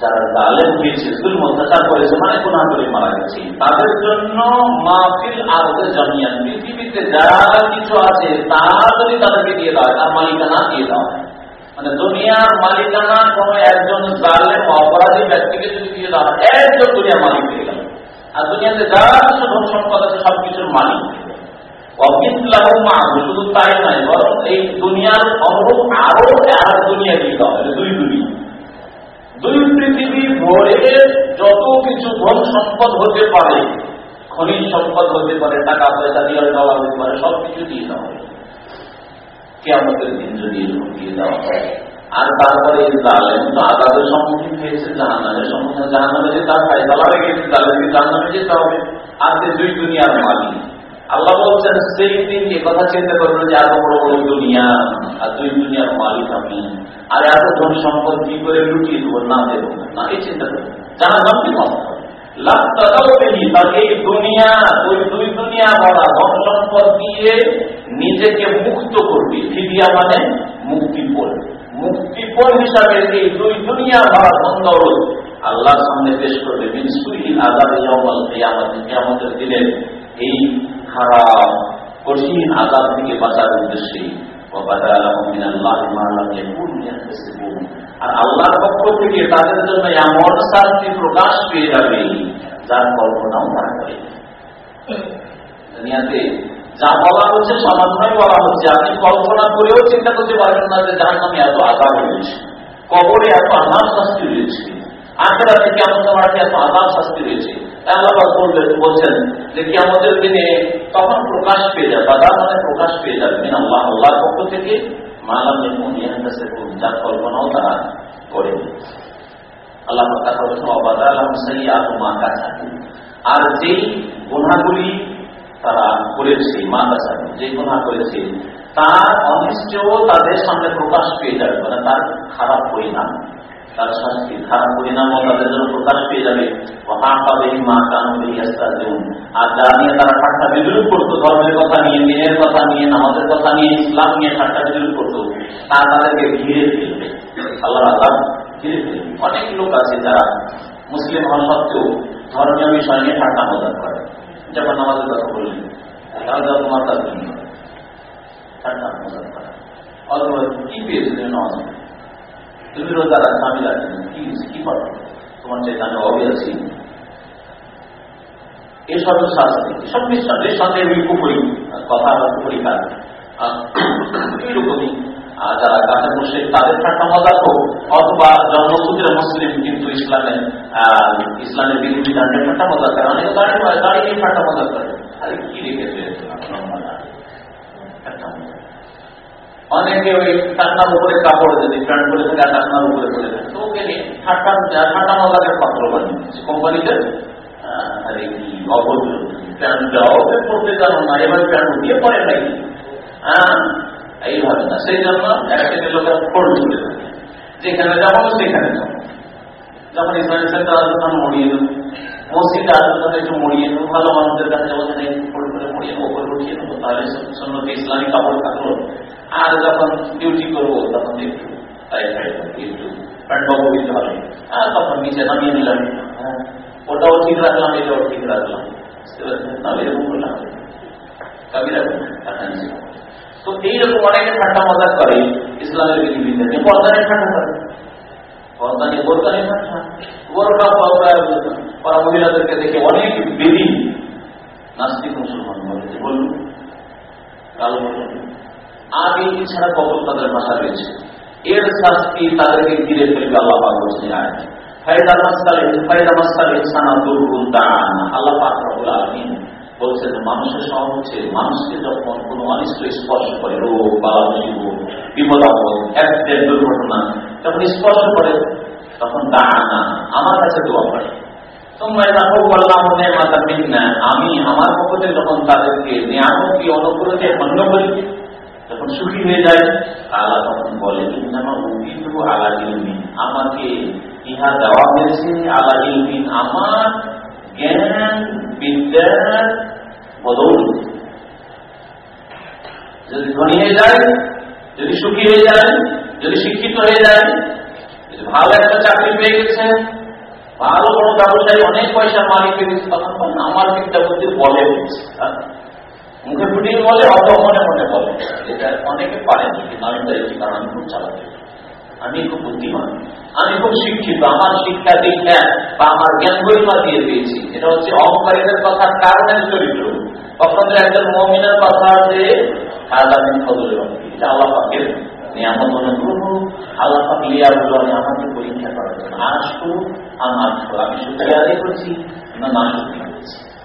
যারা মানে তাদের জন্য কিছু আছে তাদেরকে দিয়ে মালিকানা দিয়ে মানে দুনিয়ার মালিকানা কোন একজন অপরাধী ব্যক্তিকে যদি দিয়ে দেওয়া একজন দুনিয়ার মালিক গেল। আর দুনিয়াতে যা কিছু ধন সম্পদ আছে, সবকিছুর মালিক শুধু তাই নয়, বরং এই দুনিয়ার অনুরূপ আরও আর দুনিয়া দিয়ে দেওয়া দুই দুনিয়া। দুই পৃথিবী ভরে যত কিছু ধন সম্পদ হতে পারে, খনিজ সম্পদ হতে পারে, টাকা পয়সা দিয়ে দেওয়া হতে পারে, সবকিছু দিয়ে দেওয়া হবে। কেমতের দিন যদি দিয়ে দেওয়া হয়, আর তারপরে জালেম তো আদাদের সম্মুখীন হয়েছে, জাহান্নামের সম্মুখীন জাহান্নামে যেতে হবে ফাইসালা হয়ে গেছে জালেমকে জাহান্নামে যেতে হবে। আর যে দুই দুনিয়ার মালিক আল্লাহ বলছেন, সেই দিন এ কথা চিন্তা করবেন যে, এত বড় বড় দুনিয়া, আর দুই দুনিয়ার মালিক আমি। আর এত ধন সম্পদ কি করে লুটিয়ে দেবো? না দেবো না। এই চিন্তা করবেন। ভরা ধন সম্পদ দিয়ে নিজেকে মুক্ত করবে। ফিদিয়া মানে? মুক্তিপণ মুক্তিপণ হিসাবে এই দুই দুনিয়া ভরা ধন দৌলত আল্লাহর সামনে পেশ করবে মিনসুহি আজাদ আমাদের দিনের এই খারাপ কঠিন আজাদ থেকে বাঁচার উদ্দেশ্যে আর আল্লাহর পক্ষ থেকে তাদের জন্য এমন শান্তি প্রকাশ পেয়ে যাবে, যার কল্পনাও তারা করে দুনিয়াতে যা বলা হচ্ছে সামান্যই বলা হচ্ছে। আপনি কল্পনা করেও চিন্তা করতে পারবেন না যে যার নামে এত আজাব রয়েছে কবরে এত আজাব শাস্তি রয়েছে আখেরাতে কেমন তোমার এত আজাব শাস্তি রয়েছে? আল্লাহ বলবেন, বলছেন যে কি আমাদের দিনে তখন প্রকাশ পেয়ে যাবে বাজার মানে প্রকাশ পেয়ে যাবে। আল্লাহ, আল্লাহর পক্ষ থেকে মালাম যার কল্পনাও তারা করে আল্লাহ কথা বলছেন কাছা আর যেই গুণাগুলি তারা করেছে, মা কাছা যে গুণা করেছে, তার অনিষ্টও তাদের সামনে প্রকাশ পেয়ে যাবে মানে তার খারাপ পরিণাম তার শাস্তি খারাপ পরিণামও তাদের জন্য প্রকাশ পেয়ে যাবে। আর যা নিয়ে তারা ঠাট্টা বিদ্রুপ করতো, ধর্মের কথা নিয়ে মেয়ের কথা নিয়ে আমাদের কথা নিয়ে, ইসলাম নিয়ে ঠাট্টা বিদ্রুপ করতো তাদেরকে ঘিরে ফেলবে। আল্লাহ আল্লাহ ঘিরে ফেলবে। অনেক লোক আছে যারা মুসলিম হওয়া সত্ত্বেও ধর্মীয় বিষয় নিয়ে ঠাট্টা মজা করে। যেমন আমাদের কথা বললেন, তাহলে তোমার কাজ ঠাট্টা মজা করে। অথবা কি নামাজ তুমি রোজা রাখছো আমি রাখি। কি করো তোমার চেতনা অবি আছি এসব শাস্তি সব নিঃসন্দেহ সন্দেহ কুপুরি কথা কুপুরি কাজ এইরকমই যারা কাছের মুসলিম তাদের ঠাট্টা মজা হোক অথবা জন্মসূত্রে মুসলিম কিন্তু ইসলামের ইসলামের বিরোধী জানলে ঠাট্টা মজা করে অনেক দাঁড়িয়ে দাঁড়িয়ে ঠাট্টা মজা করে আরে, কি রেখেছে ঠাট্টা মজা অনেকে ওই টাকনার উপরে কাপড় যদি প্যান্ট করে থাকে আর উপরে পরে থাকে। তো ওকে নিয়ে ঠাট্টা মজাকে পাত্র বানিয়েছে কোম্পানিতে আরে কি অভদ্র। জানো না, এবার প্যান্ট উঠিয়ে পরে নাকি হ্যাঁ এইভাবে না। সেই জন্য একটা লোকের তুলে থাকে। যেখানে যাব সেখানে যাব। যখন আসবে মরিয়ে দেবো ভালো মানুষদের কাছে করে দেবো, তাহলে সন্ন্যতে ইসলামিক কাপড় থাকল। আর যখন ডিউটি করব তখন একটু একটু প্যান্টবাবু দিতে হবে আর তখন নিচে নামিয়ে নিলাম হ্যাঁ, ওটাও ঠিক রাখলাম এটাও ঠিক রাখলাম এরকম করলাম তো এইরকম অনেকে ঠাট্টা মজা করে ইসলামের বিধিবিদ্যা পর্দানে ঠাট্টা করে পর্দানে বোরকানে ঠাট্টা বোরকা পরা মহিলাদেরকে দেখে অনেক বিধি নাস্তিক মুসলমান বলেছে বলুন কাল আগে ছাড়া কখন তাদের ভাষা রয়েছে? এর শাস্তি তাদেরকে ঘিরে ফেলবে আল্লাহ পাক মানুষের স্বভাব মানুষকে যখন কোনো অনিষ্ট স্পর্শ করে, রোগ, বালা বিপদ আপদ দুর্ঘটনা যখন স্পর্শ করে, তখন দাঁড়ানা আমার কাছে দোয়া করে। আমি আমার পক্ষে যখন তাদেরকে নিয়ামকি অনুগ্রহকে অন্য করি যখন সুখী হয়ে যায়, আল্লাহ তখন বলে দিলমিন আমাকে ইহা দেওয়া হয়েছে আলা আমার জ্ঞান বিদ্যার বদল। যদি ধনী হয়ে যায়, যদি সুখী হয়ে যায়, যদি শিক্ষিত হয়ে যায়, যদি ভালো একটা চাকরি পেয়ে গেছে, ভালো বড় ব্যবসায়ী অনেক পয়সা মালিক হয়ে গেছে, তখন আমার বিদ্যা বলে। মুখে ফুটিয়ে বলে অত মনে এটা অনেকে পারেন কারণ? আমি খুব চালাকি। আমি খুব বুদ্ধিমান। আমি খুব শিক্ষিত। আমার শিক্ষা দীক্ষা বা আমার জ্ঞান গরিমা দিয়ে দিয়েছি। এটা হচ্ছে অহংকারীদের চরিত্র। একজন মমিনের কথা যে এটা আল্লাহ পাকের নিয়ামত অনুগ্রহ আল্লাহ পাক আমাকে পরীক্ষা করার জন্য। আমার আমি আদায় করছি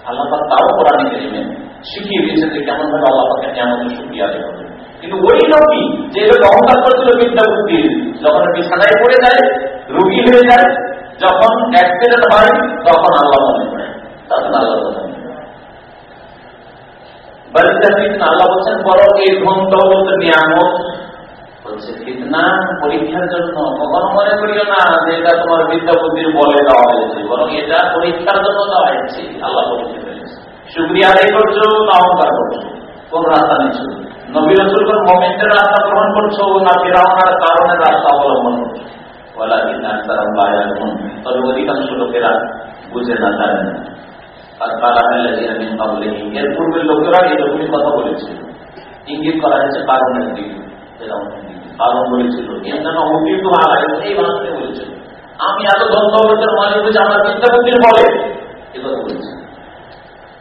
আল্লাহ পাক তাও কোরআন কেরিমেন শিখিয়ে দিয়েছে যে কেমন ভাবে আল্লাহ পাকের নিয়ামতের শুক্রিয়া কিন্তু ওই লোকই যে অহংকার করেছিল বিদ্যা বুদ্ধি যখন বিছানায় পড়ে যায়, রুগী হয়ে যায়, যখন অ্যাক্সিডেন্ট হয়, তখন আল্লাহ মনে করে। তখন আল্লাহ আল্লাহ বলছেন বরং এই নিয়ামত পরীক্ষার জন্য কখনো মনে করিও না যে এটা তোমার বিদ্যা বুদ্ধির বলে দেওয়া হয়েছে, বরং এটা পরীক্ষার জন্য দেওয়া হয়েছে। আল্লাহ পরীক্ষা সুক্রিয়া আদায় করছ না অহংকার করছ। কোন রাস্তা নিচ্ছ নবী রসুলগণ রাস্তা গ্রহণ করছ না ফেরাউনার কারণে রাস্তা অবলম্বন অধিকাংশ লোকেরা বুঝে না না। এর লোকেরা কথা করা হয়েছে আমি এত ধন্যবাদের মালিক আমার চিন্তা বলে এ কথা বলেছে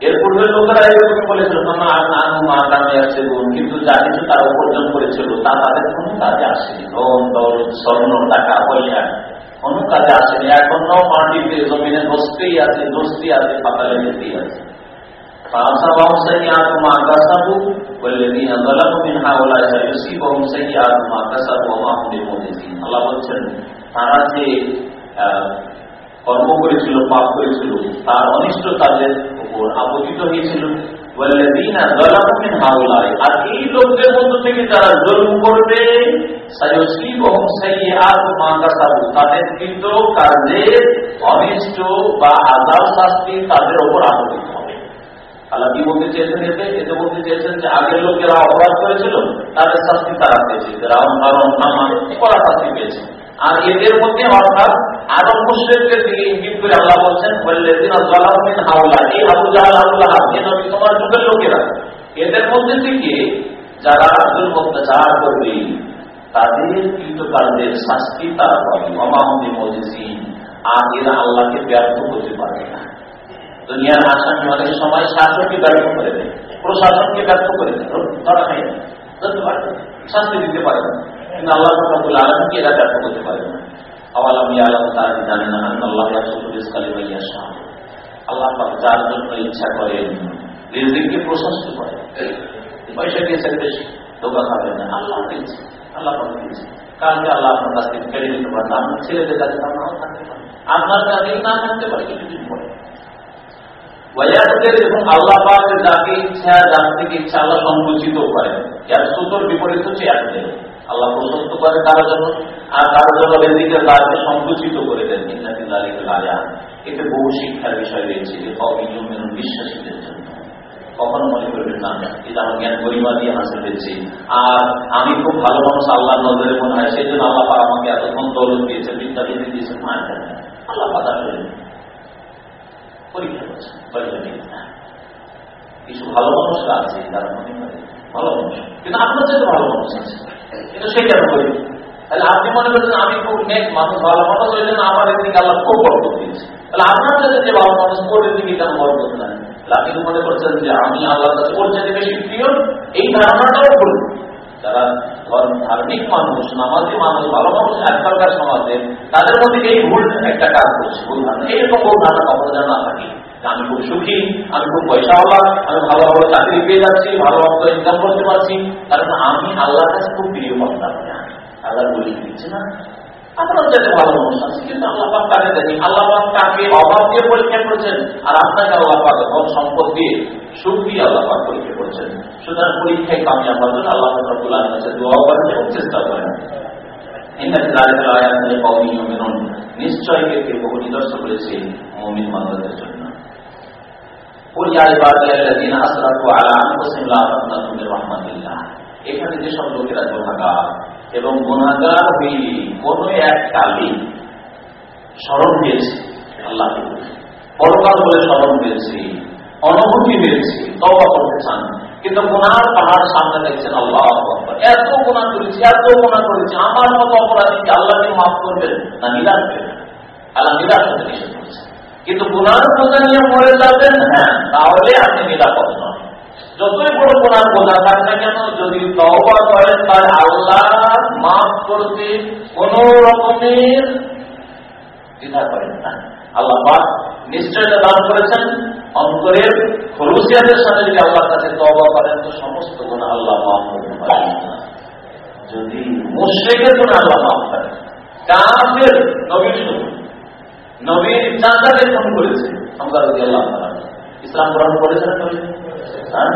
এর পূর্বে লোকেরা এরকম বলেছিল কিন্তু যা কিছু তারা উপার্জন করেছিল, তা তাদের কোনো কাজে আসেনি। ধন দল স্বর্ণ, টাকা, পয়সা, কোনো কাজে আসেনি। এখনও মাটিতে জমিনে বসতেই আছে বসতেই আছে পাতা লেগেতেই আছে। তারা যে কর্ম করেছিল, পাপ করেছিল, তার অনিষ্ট তাদের উপর আপতিত হয়েছিল। আর এই লোকদের মধ্য থেকে যারা জন্ম করবে তাদের কিন্তু কাজের অনিষ্ট বা আজাব শাস্তি তাদের ওপর আপতিত হবে। আল্লাহ বলতে চেয়েছেন যে অপরাধ করেছিল, তাদের শাস্তি তারা পেয়েছে। হারন নামান করা শাস্তি পেয়েছে। আর এদের মধ্যে অর্থাৎ আদম মুশ্রেকদের দিকে ইঙ্গিত করে আল্লাহ বলছেন হাওলা এই আবু আবুল্লাহ তোমার যুগের লোকেরা, এদের মধ্যে থেকে যারা আব্দুল অত্যাচার করবে, তাদের কৃতকালদের শাস্তি তারা পাবে। অমাহমদি মজিসি আর এরা আল্লাহকে ব্যর্থ করতে পারবে না। দুনিয়ার আসামি অনেক সময় শাসককে ব্যর্থ করে দেয়। প্রশাসনকে ব্যর্থ করে দেয়। ধরা পারবে শাস্তি দিতে পারে না। কিন্তু আল্লাহ রব্বুল আলমকে এরা ব্যর্থ করতে পারে? না আওয়ালাম আলম তারা জানে না আল্লাহ আল্লাহ যার জন্য ইচ্ছা করেন, রিজিককে প্রশস্ত করে পয়সা বেশি না। আল্লাহ দিয়েছে আল্লাহ দিয়েছে। কালকে আল্লাহ আপনার কাছ থেকে কেড়ে নিতে ছেলেদের কাছে থাকতে আপনার না থাকতে পারে কিছুদিন পরে। এবং আল্লাহ পাক যাকে ইচ্ছা, যার থেকে ইচ্ছা, আল্লাহ সংকুচিত করে এর সুতোর বিপরীত হচ্ছে এক আল্লাহ প্রশস্ত করে কারও জন্য, আর কারও জন্য বেদিকের দ্বারকে সংকুচিত করে দেন। রাজা এতে বহু শিক্ষার বিষয় রয়েছে অভিযোগ বিশ্বাসীদের জন্য। কখনো মনে করবেন না, এটা আমার জ্ঞান গরিমা দিয়ে হাসিল হয়েছে। আর আমি খুব ভালো মানুষ আল্লাহ নজরে মনে হয় সেই জন্য আল্লাহ পাক আমাকে এতক্ষণ দৌলত দিয়েছে বিদ্যা দিতে দিয়েছে মা আল্লাহ পাক আসলে পরীক্ষা করছে পরীক্ষা কিছু ভালো মানুষরা আছে তারা মনে করে, ভালো মানুষ। কিন্তু আপনার চেয়ে ভালো মানুষ আছে। কিন্তু সে কেন করি তাহলে আপনি মনে করছেন আমি খুব নেক মানুষ, ভালো মানুষ, ওই জন্য আমার এদিকে আল্লাহ খুব বরকত তাহলে আপনার কাছে যে ভালো মানুষ, ওর দিকে কেন বরকত নাই? আপনি মনে করছেন যে আমি কাছে ওর বেশি প্রিয়? এই ধারণাটাও ভুল। যারা ধার্মিক মানুষ, নামাজি মানুষ, ভালো মানুষ সমাজে, তাদের মধ্যে এই ভুল একটা কাজ করছে। ভুল ধারণা। এইরকম ভুল ধারণা কখনো না থাকে। আমি খুব সুখী, আমি খুব পয়সা হলাম আমি ভালো ভালো চাকরি পেয়ে যাচ্ছি, ভালো মতো ইনকাম করতে পারছি। কারণ আমি আল্লাহর কাছে খুব প্রিয় পাচ্ছি আল্লাহ বলি দিচ্ছি না ভালো আছে তাকে পরীক্ষা আর আপনাকে পরীক্ষা সুতরাং পরীক্ষায় নিশ্চয় কে বহু নিদর্শ করেছে, মমিন মানুষদের জন্য। এখানে যেসব লোকেরা গুণাগার এবং গুণাগার হইলে কোন এক স্মরণ পেয়েছে আল্লাহ পরকাল বলে স্মরণ পেয়েছে, অনুভূতি পেয়েছে তবা করতে কিন্তু গুণার পাহাড় সামনে দেখছেন আল্লাহ এত গুণা করেছি, এত গুণা করেছি, আমার মতো অপরাধীকে আল্লাহকে মাফ করবেন না নিরাশ করবেন আল্লাহ নিরাশ হতে নিষেধ করছে কিন্তু গুণার বোঝা নিয়ে মরে যাবেন হ্যাঁ তাহলে আপনি নিরাপদ নন। যতই বড় গুণার বোঝা থাক না কেন, যদি তওবা করেন, তাহলে আল্লাহ মাফ করতে কোন রকমের দ্বিধা করেন না। আল্লাহ পাক নিশ্চয়তা দান করেছেন। অন্তরের খরুসিয়াদের সাথে যদি আল্লাহর কাছে তবা করেন, তো সমস্ত গুণ আল্লাহ মাফ করতে পারেন যদি মুশ্রিকের গুণ আল্লাহ মাফ করেন, কাফের নবীর শুনুন নবীর চাচাকে ফোন করেছে। আমরা আল্লাহ ইসলাম গ্রহণ করেছে নবী? হ্যাঁ?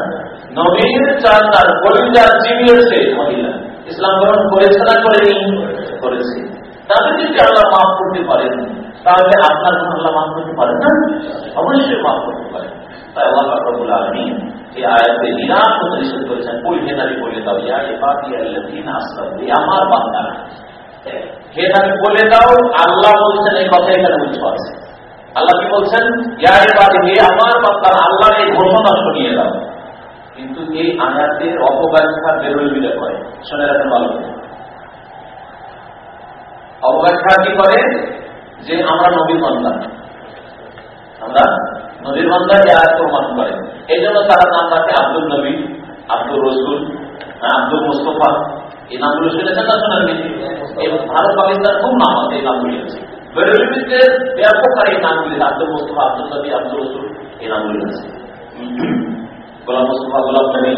নবীর চাচার কলিজার চিবিয়েছে মহিলা ইসলাম গ্রহণ করেছে না করেছে। তাদের যদি আল্লাহ মাফ করতে পারেন, তাহলে আপনার কোন আল্লাহ মাফ করতে পারেন না? অবশ্যই মাফ করতে পারেন। তাই আল্লাহ ফাকরুল আলমী এই আয়াতে নিরাশ নিষেধ করেছেন ওই হেনারি বলে দাও, ইয়া এ বাকি আল্লাহ আমার বান্দারা হে বলে দাও, আল্লাহ বলছেন এই কথা এখানে উচ্চ আছে আল্লাহ কি বলছেন? আমার বান্দারা, আল্লাহর এই ঘোষণা শুনিয়ে দাও। কিন্তু এই আয়াতের অপব্যাখ্যা বেরোয় বিলে করে শুনে রাখেন ভালো অপব্যাখ্যা কি করে? যে আমরা নবীর বান্দা। আমরা নবীর বান্দা যে প্রমাণ করে। এই জন্য তারা নাম রাখে আব্দুল নবী আব্দুল রসুল আব্দুল মুস্তফা। এই নামগুলো শুনেছেন না শোনেন এই ভারত, পাকিস্তান খুব নাম আছে এই নামগুলি আছে বেরোলিতে ব্যাপক আর এই নামগুলি আব্দুল মুস্তফা আব্দুল নবী আব্দুল রসুল, এই নামগুলি আছে গোলাম মুস্তফা গোলাম নবী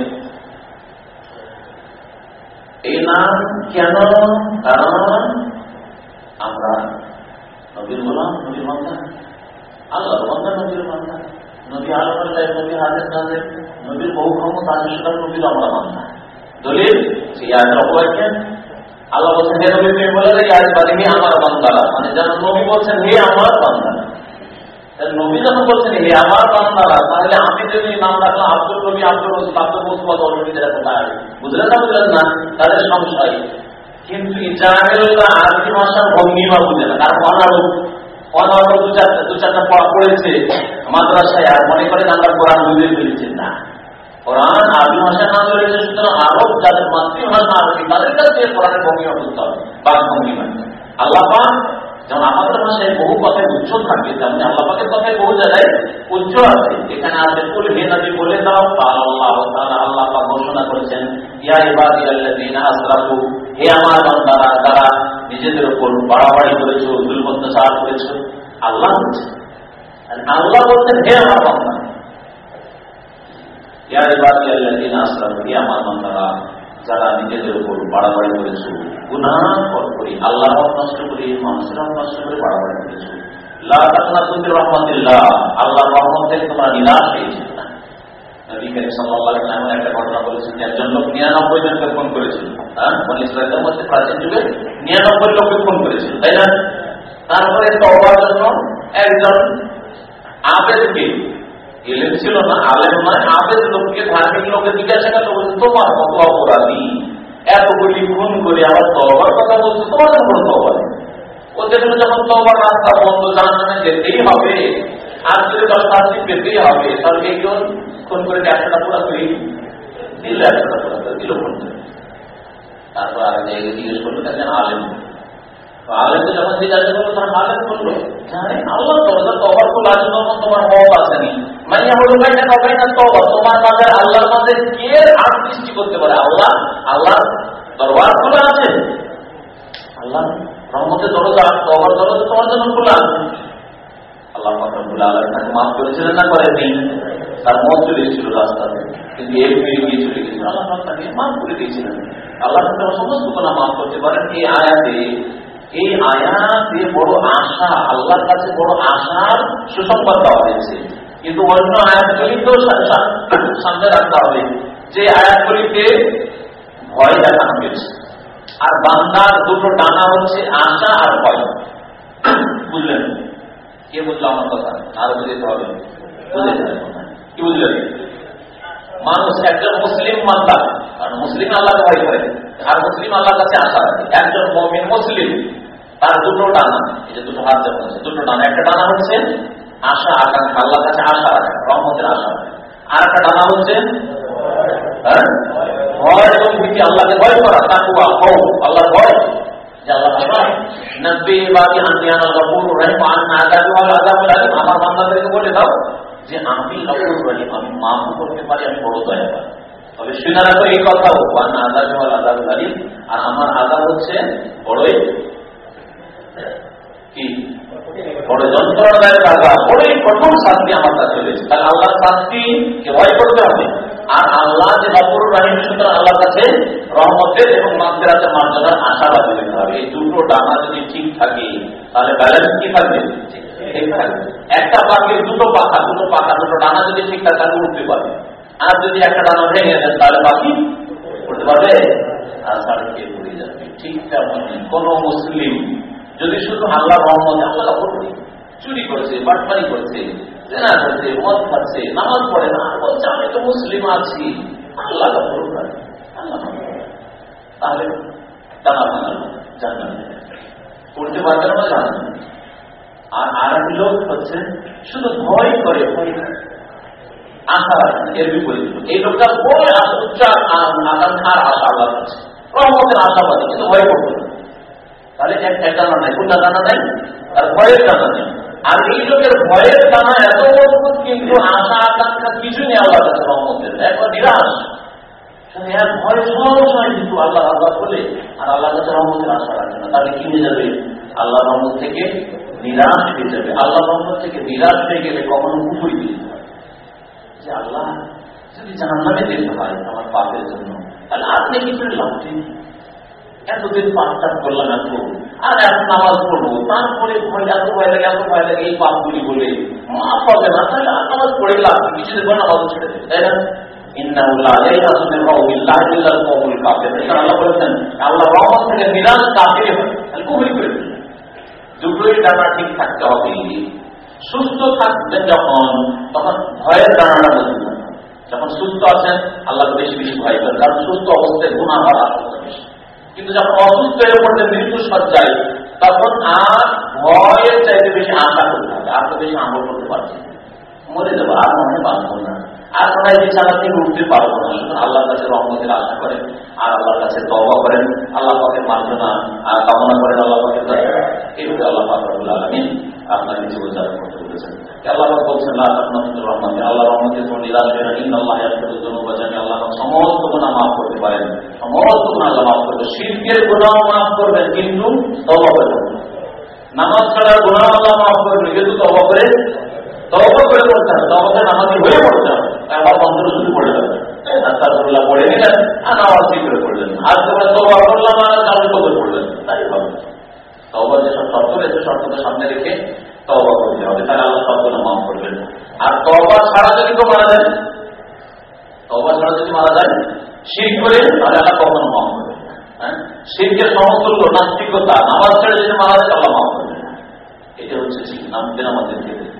এই নাম কেন, কারণ আমরা নবীর বহু ক্ষমতা আমরা দলিল আল্লাহ বলছেন, হে বলে আজ আমার বান্দারা। মানে যেন নবী বলছেন, হে আমার বান্দারা। নবী যখন বলছেন, হে আমার বান্দারা, তাহলে আমি যদি নাম রাখলাম আব্দুল নবী আব্দুল রসুল আব্দুল অলরেডি কোথায় বুঝলেন না বুঝলেন না? তাদের সংশয়। কিন্তু ইসরায়েলরা আরবি ভাষার ভঙ্গিমা বুঝে না। কারণ অনারব দু চারটা দু চারটা পড়া পড়েছে মাদ্রাসায়, আর মনে করেন আমরা কোরআন বুঝে ফেলেছি। না। কোরআন, আরবি ভাষা না রয়েছে সুতরাং আরব যাদের মাতৃভাষা আরবি, তাদের কাছে কোরআনের ভঙ্গিমা বুঝতে হবে, বাক ভঙ্গিমা আল্লাহ যেমন আমাদের ভাষায় বহু কথায় উচ্চ থাকে তেমনি আল্লাপাকের কথায় বহু জায়গায় উচ্চ আছে। এখানে আছে, কুল হে নবী, বলে দাও আল্লাহ তাআলা, আল্লাহ ঘোষণা করেছেন, ইয়া ইবাদি আল্লাযীনা আসরাফু, হে আমার বান্দারা তারা নিজেদের উপর বাড়াবাড়ি করেছ জুলম অত্যাচার করেছ, আল্লাহ বলছেন আল্লাহ বলছেন, হে আমার বান্দা ইয়া ইবাদি আল্লাযীনা আসরাফু হে আমার বান্দারা যারা নিজেদের উপর বাড়াবাড়ি করেছে গুনাহ করি আল্লাহ নষ্ট করি মানুষের নষ্ট করে বাড়াবাড়ি করেছে আল্লাহ রহমত থেকে তোমরা নিরাশ হয়েছে না একটা ঘটনা বলেছেন একজন লোক নিরানব্বই জনকে ফোন করেছিল হ্যাঁ ইসরায়েলের মধ্যে প্রাচীন যুগে নিরানব্বই লোককে ফোন করেছিল তাই না তারপরে তবার জন্য একজন আবেদকে এলেন ছিল না, আলেম নয় আবেদ লোককে, ধার্মিক লোককে জিজ্ঞাসা করতে বলছে, তোমার কত অপরাধী? এতগুলি খুন করে আবার তবার কথা বলছো তোমার কোনো তবা নেই। ওদের যখন তবার রাস্তা বন্ধ জানানো যেতেই হবে যদি তার শাস্তি পেতেই হবে তাহলে একজন খুন করে একশোটা পুরা করে দিল একশোটা পুরা করে দিল খুন করে। তারপর আর জিজ্ঞেস করল দেখেন আলেম? আলেমকে যখন আল্লাহ দরজা তবার খোলা তোমার মত আসেনি মাইয়া হলো তোমার আল্লাহর মাঝে কে আর সৃষ্টি করতে পারে? আল্লাহ আল্লাহ দরবার খোলা আছে। আল্লাহ রহমতের দরজা তবার দরজা তোমার জন্য খোলা আছে। আল্লাহ রব্বুল আলামিন তাকে মাফ করেছিলেন না করেননি? তার মত চলে রাস্তাতে কিন্তু এর ফিরে গিয়ে চলে গেছিল আল্লাহ তাকে সমস্ত গুনাহ মাফ করতে পারেন। এই আয়াতে এই আয়াতে বড় আশা, আল্লাহর কাছে বড় আশার সুসংবাদ দেওয়া হয়েছে কিন্তু অন্য আয়াতগুলিতেও সামনে রাখতে হবে। যে আয়াতগুলিতে ভয় দেখানো হয়েছে। আর বান্দার দুটো ডানা হচ্ছে আশা আর ভয়। বুঝলেন? কে বুঝলো আমার কথা? আরও বুঝতে হবে বুঝে কি বুঝলেন? মানুষ একজন মুসলিম মান্দা কারণ মুসলিম আল্লাহকে ভয় করে। আর মুসলিম আল্লাহর কাছে আশা একজন মমিন মুসলিম। তার দুটো ডানা এই যে দুটো হাত যেমন আছে দুটো ডানা একটা ডানা হচ্ছে আশা আকাঙ্ক্ষা আল্লাহ কাছে আশা রাখে, রহমতের আশা আর একটা ডানা হচ্ছে হ্যাঁ? ভয় আল্লাহকে ভয় করা, তাকুয়া আল্লাহ ভয় আমার বলে দাও যে করতে পারি, আমি আর আমার আযাব হচ্ছে বড়ই কি? বড় যন্ত্রণাদায়ক আযাব বড়ই কঠোর শাস্তি আমার কাছে রয়েছে। তাহলে আল্লাহর শাস্তিকে ভয় করতে হবে। আর আল্লাহ যে গফুর রহিম সুতরাং আল্লাহর কাছে রহমতের এবং মাগফিরাতের মর্যাদার আশা রাখতে হবে। এই দুটো ডানা যদি ঠিক থাকে তাহলে ব্যালেন্স কি থাকবে? ঠিক। থাকবে। একটা পাখির দুটো পাখা দুটো পাখা দুটো ডানা যদি ঠিক থাকে তাহলে উঠতে পারবে আর যদি একটা ডানা ভেঙে যায় তাহলে পাখি উঠতে পারবে? আর সাড়ে পড়ে যাবে। ঠিক কোন মুসলিম যদি শুধু আল্লাহ রহমত আল্লাহ করবে চুরি করছে, বাটপারি করছে, জেনা করছে, মদ খাচ্ছে, নামাজ পড়ে না বলছে, আমি তো মুসলিম আছি। আল্লাহ তাহলে টানা ভাঙানো জানেন পড়তে পারবে না জানেন আর আর একটি লোক হচ্ছে, শুধু ভয় করে, ভয় আশা এর বিপরীত এই লোকটা বড় উচ্চ আকাঙ্ক্ষার আশা আল্লাহ আছে রহমতের আশাবাদী কিন্তু ভয় করতে তাহলে একটা জানা নাই। কোনটা জানা নাই? আর ভয়ের জানা নেই। আর এই লোকের ভয়ের জানা এত মজবুত কিন্তু আশা, আকাঙ্ক্ষা কিছু নেই আল্লাহ কাছে রহমতের। একবার নিরাশ। কিন্তু আল্লাহ আল্লাহ বলে আর আল্লাহ আশা না। তাহলে যাবে? আল্লাহ থেকে নিরাশ হয়ে যাবে। আল্লাহ রহমত থেকে নিরাশ হয়ে গেলে কখনো হয় যে আল্লাহ, যদি জানান্নামে যেতে হয় আমার পাপের জন্য, তাহলে আপনি কি করে লাভ এতদিন পাঠটাপ করলাম, এত আর এখন নামাজ পড়ব। তারপরে এত ভয় লাগে, এত ভয় লাগে, এই পাপগুলি বলে। না, তাহলে আর নামাজ পড়ে লাভ কিছুদিন নামাজ ছেড়ে দেবে। তাই না? দুটোই ঠিক থাকতে হবে। সুস্থ থাকবেন যখন, তখন ভয়ের যখন সুস্থ আছেন আল্লাহ বেশি বেশি ভয় করেন, কারণ সুস্থ অবস্থায় গুণা হওয়ার আশঙ্কা বেশি। কিন্তু যখন অসুস্থ হয়ে পড়ছে মৃত্যু সজ্জায় তখন আর ভয়ের চাইতে বেশি আশা করতে হবে, আর তো বেশি আমল করতে পারছি মনে দেবো আর মনে বাঁচব না। আর মনে হয় বিছানা থেকে উঠতে পারব না। শুধু আল্লাহর কাছে রহমতের আশা করেন আর আল্লাহর কাছে তবা করেন। আল্লাহ পাকে মার্জনা আর কামনা করেন আল্লাহ পাকে এইভাবে আল্লাহ পাক রবুল আলমিন আপনার কিছু উচ্চারণ করতে বলেছেন। আল্লাহ বলছেন রহমান আল্লাহ রহমতের কোন নিরাশ আল্লাহ আল্লাহ সমস্ত গুণা মাফ করতে পারেন। সমস্ত গুণা আল্লাহ মাফ করবে শিল্পের গুণাও মাফ করবেন, কিন্তু তবা করবেন নামাজ ছাড়া গুণা আল্লাহ মাফ করবেন কিন্তু তবা করে তবা করে পড়তে হবে তবাতে নামাজি হয়ে পড়তে হবে আবার মন্ত্র শুধু পড়ে যাবে। আস্তাকুল্লাহ পড়ে নিলেন আর করে আর তোমরা তবা করলাম আর তাহলে শর্ত রয়েছে, শর্তকে সামনে রেখে তবা করতে হবে। তাহলে আল্লাহ আর তবা ছাড়া যদি মারা যায় তবা যদি মারা যায়, শির করে তাহলে আল্লাহ কখনো মাফ করবে হ্যাঁ? শিরকের সমতুল্য, নাস্তিকতা, নামাজ ছেড়ে যদি মারা যায়, আল্লাহ মাফ এটা হচ্ছে ঠিক নামতেন আমাদের ক্ষেত্রে।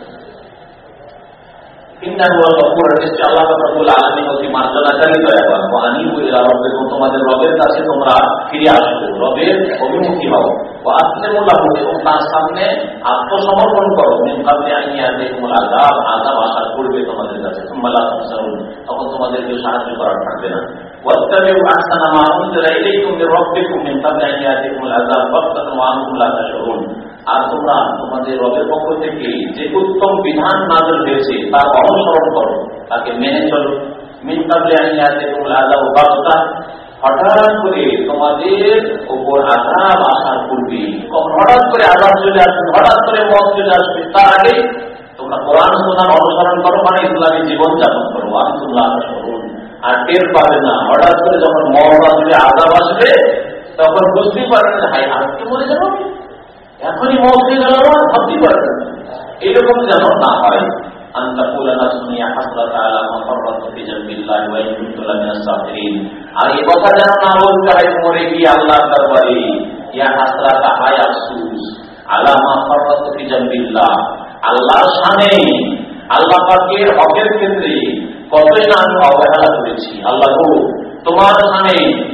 আল্লাহ তোমাদের রবের কাছে তোমরা ফিরে আসবে রবের অভিমুখী হও। এবং তার সামনে আত্মসমর্পণ করো। আজাব আজাব আসার পূর্বে তোমাদের কাছে। তখন তোমাদেরকে সাহায্য করা থাকবে না। আজাব আর তোমরা তোমাদের রবের পক্ষ থেকে যে উত্তম বিধান নাজল হয়েছে, তার অনুসরণ করো, তাকে মেনে চলো। আমি আদা হঠাৎ করে তোমাদের পূর্বে হঠাৎ করে আসবে, হঠাৎ করে আসবে, তার আগে তোমরা অনুসরণ করো মানে ইসলামী জীবন যাপন করো আর টের পাবে না, হঠাৎ করে যখন মত আসবে আদাব আসবে, তখন বুঝতেই পারবে হাই হাত কি বলে যাব? এখনই মত হয়ে ভাবতেই পারে এরকম যেন না হয়। আর এ কথা যেন আল্লাহ আল্লাহ আল্লাহ হকের ক্ষেত্রে কতই না আমি অবহেলা করেছি। আল্লাহ তোমার সামনে,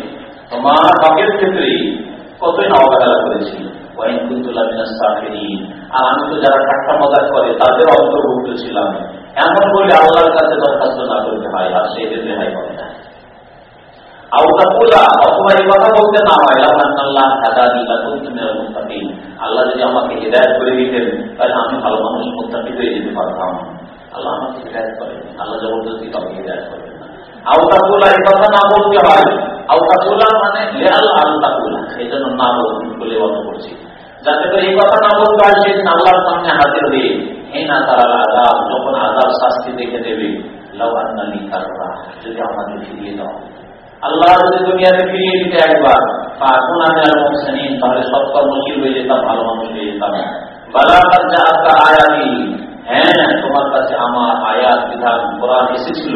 তোমার হকের ক্ষেত্রে কতই না অবহেলা করেছি। ওয়াইন কুন্তুল্লাহ মিনাস সাফিরিন। আর আমি তো যারা ঠাট্টা মজা করে, তাদের অন্তর্ভুক্ত ছিলাম। এমন বলে আল্লাহর কাছে দরখাস্ত না করতে হয়, আর সেই ক্ষেত্রে হয় হবে না। অথবা এই কথা বলতে না হয় আল্লাহ আল্লাহ যদি আমাকে হৃদায়ত করে দিতেন, তাহলে আমি ভালো মানুষ মুস্তাফি হয়ে যেতে পারতাম। আল্লাহ আমাকে হৃদায়ত করেন আল্লাহ জবরদস্তি কাউকে হৃদায়ত করেন না। আউতাকুল্লাহ এই কথা না বলতে হয়। আউতাকুল্লাহ মানে লেয়াল আলতাকুল্লাহ এই জন্য না বলে অর্থ করছি। যাতে করে এই কথা না বলতে হয় সে আল্লাহর সামনে হাজির হয়ে হে না তারা আজাব যখন আজাব শাস্তি দেখে দেবে লওয়ান্নালি তারা যদি আমাকে ফিরিয়ে দাও। আল্লাহ যদি দুনিয়াতে ফিরিয়ে দিতে একবার এখন আমি আর মোহসেনিন তাহলে সব কর্মশীল হয়ে যেতাম ভালো মানুষ হয়ে যেতাম। যা আপনার আয়াতি? হ্যাঁ তোমার কাছে আমার আয়াত বিধান কোরআন এসেছিল।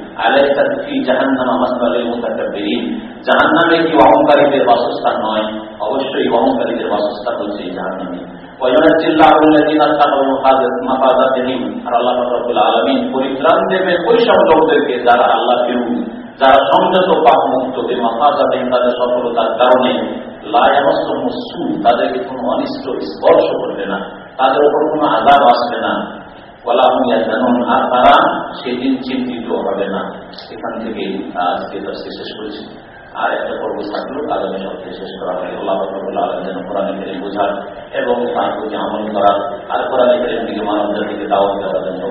জাহান্নামে লোকদেরকে যারা আল্লাহ ফিরু যারা সংযত পাপ মুক্ত তাদের সফলতার কারণে লায়ামসু তাদেরকে কোনো অনিষ্ট স্পর্শ করবে না। তাদের উপর কোনো আজাব আসবে না। আর তারা সেদিন চিন্তিত হবে না। এখান থেকে আজকে তার শেষ করেছি। আর একটা পর্ব থাকল, আগামী সপ্তাহে শেষ করা হয় আল্লাহ আলম যেন কোরআনে ফেরে বোঝার এবং তার প্রতি আমল করার। আর কোরআনে ফেরে দিকে মানব জাতিকে দাওয়াত দেওয়ার জন্য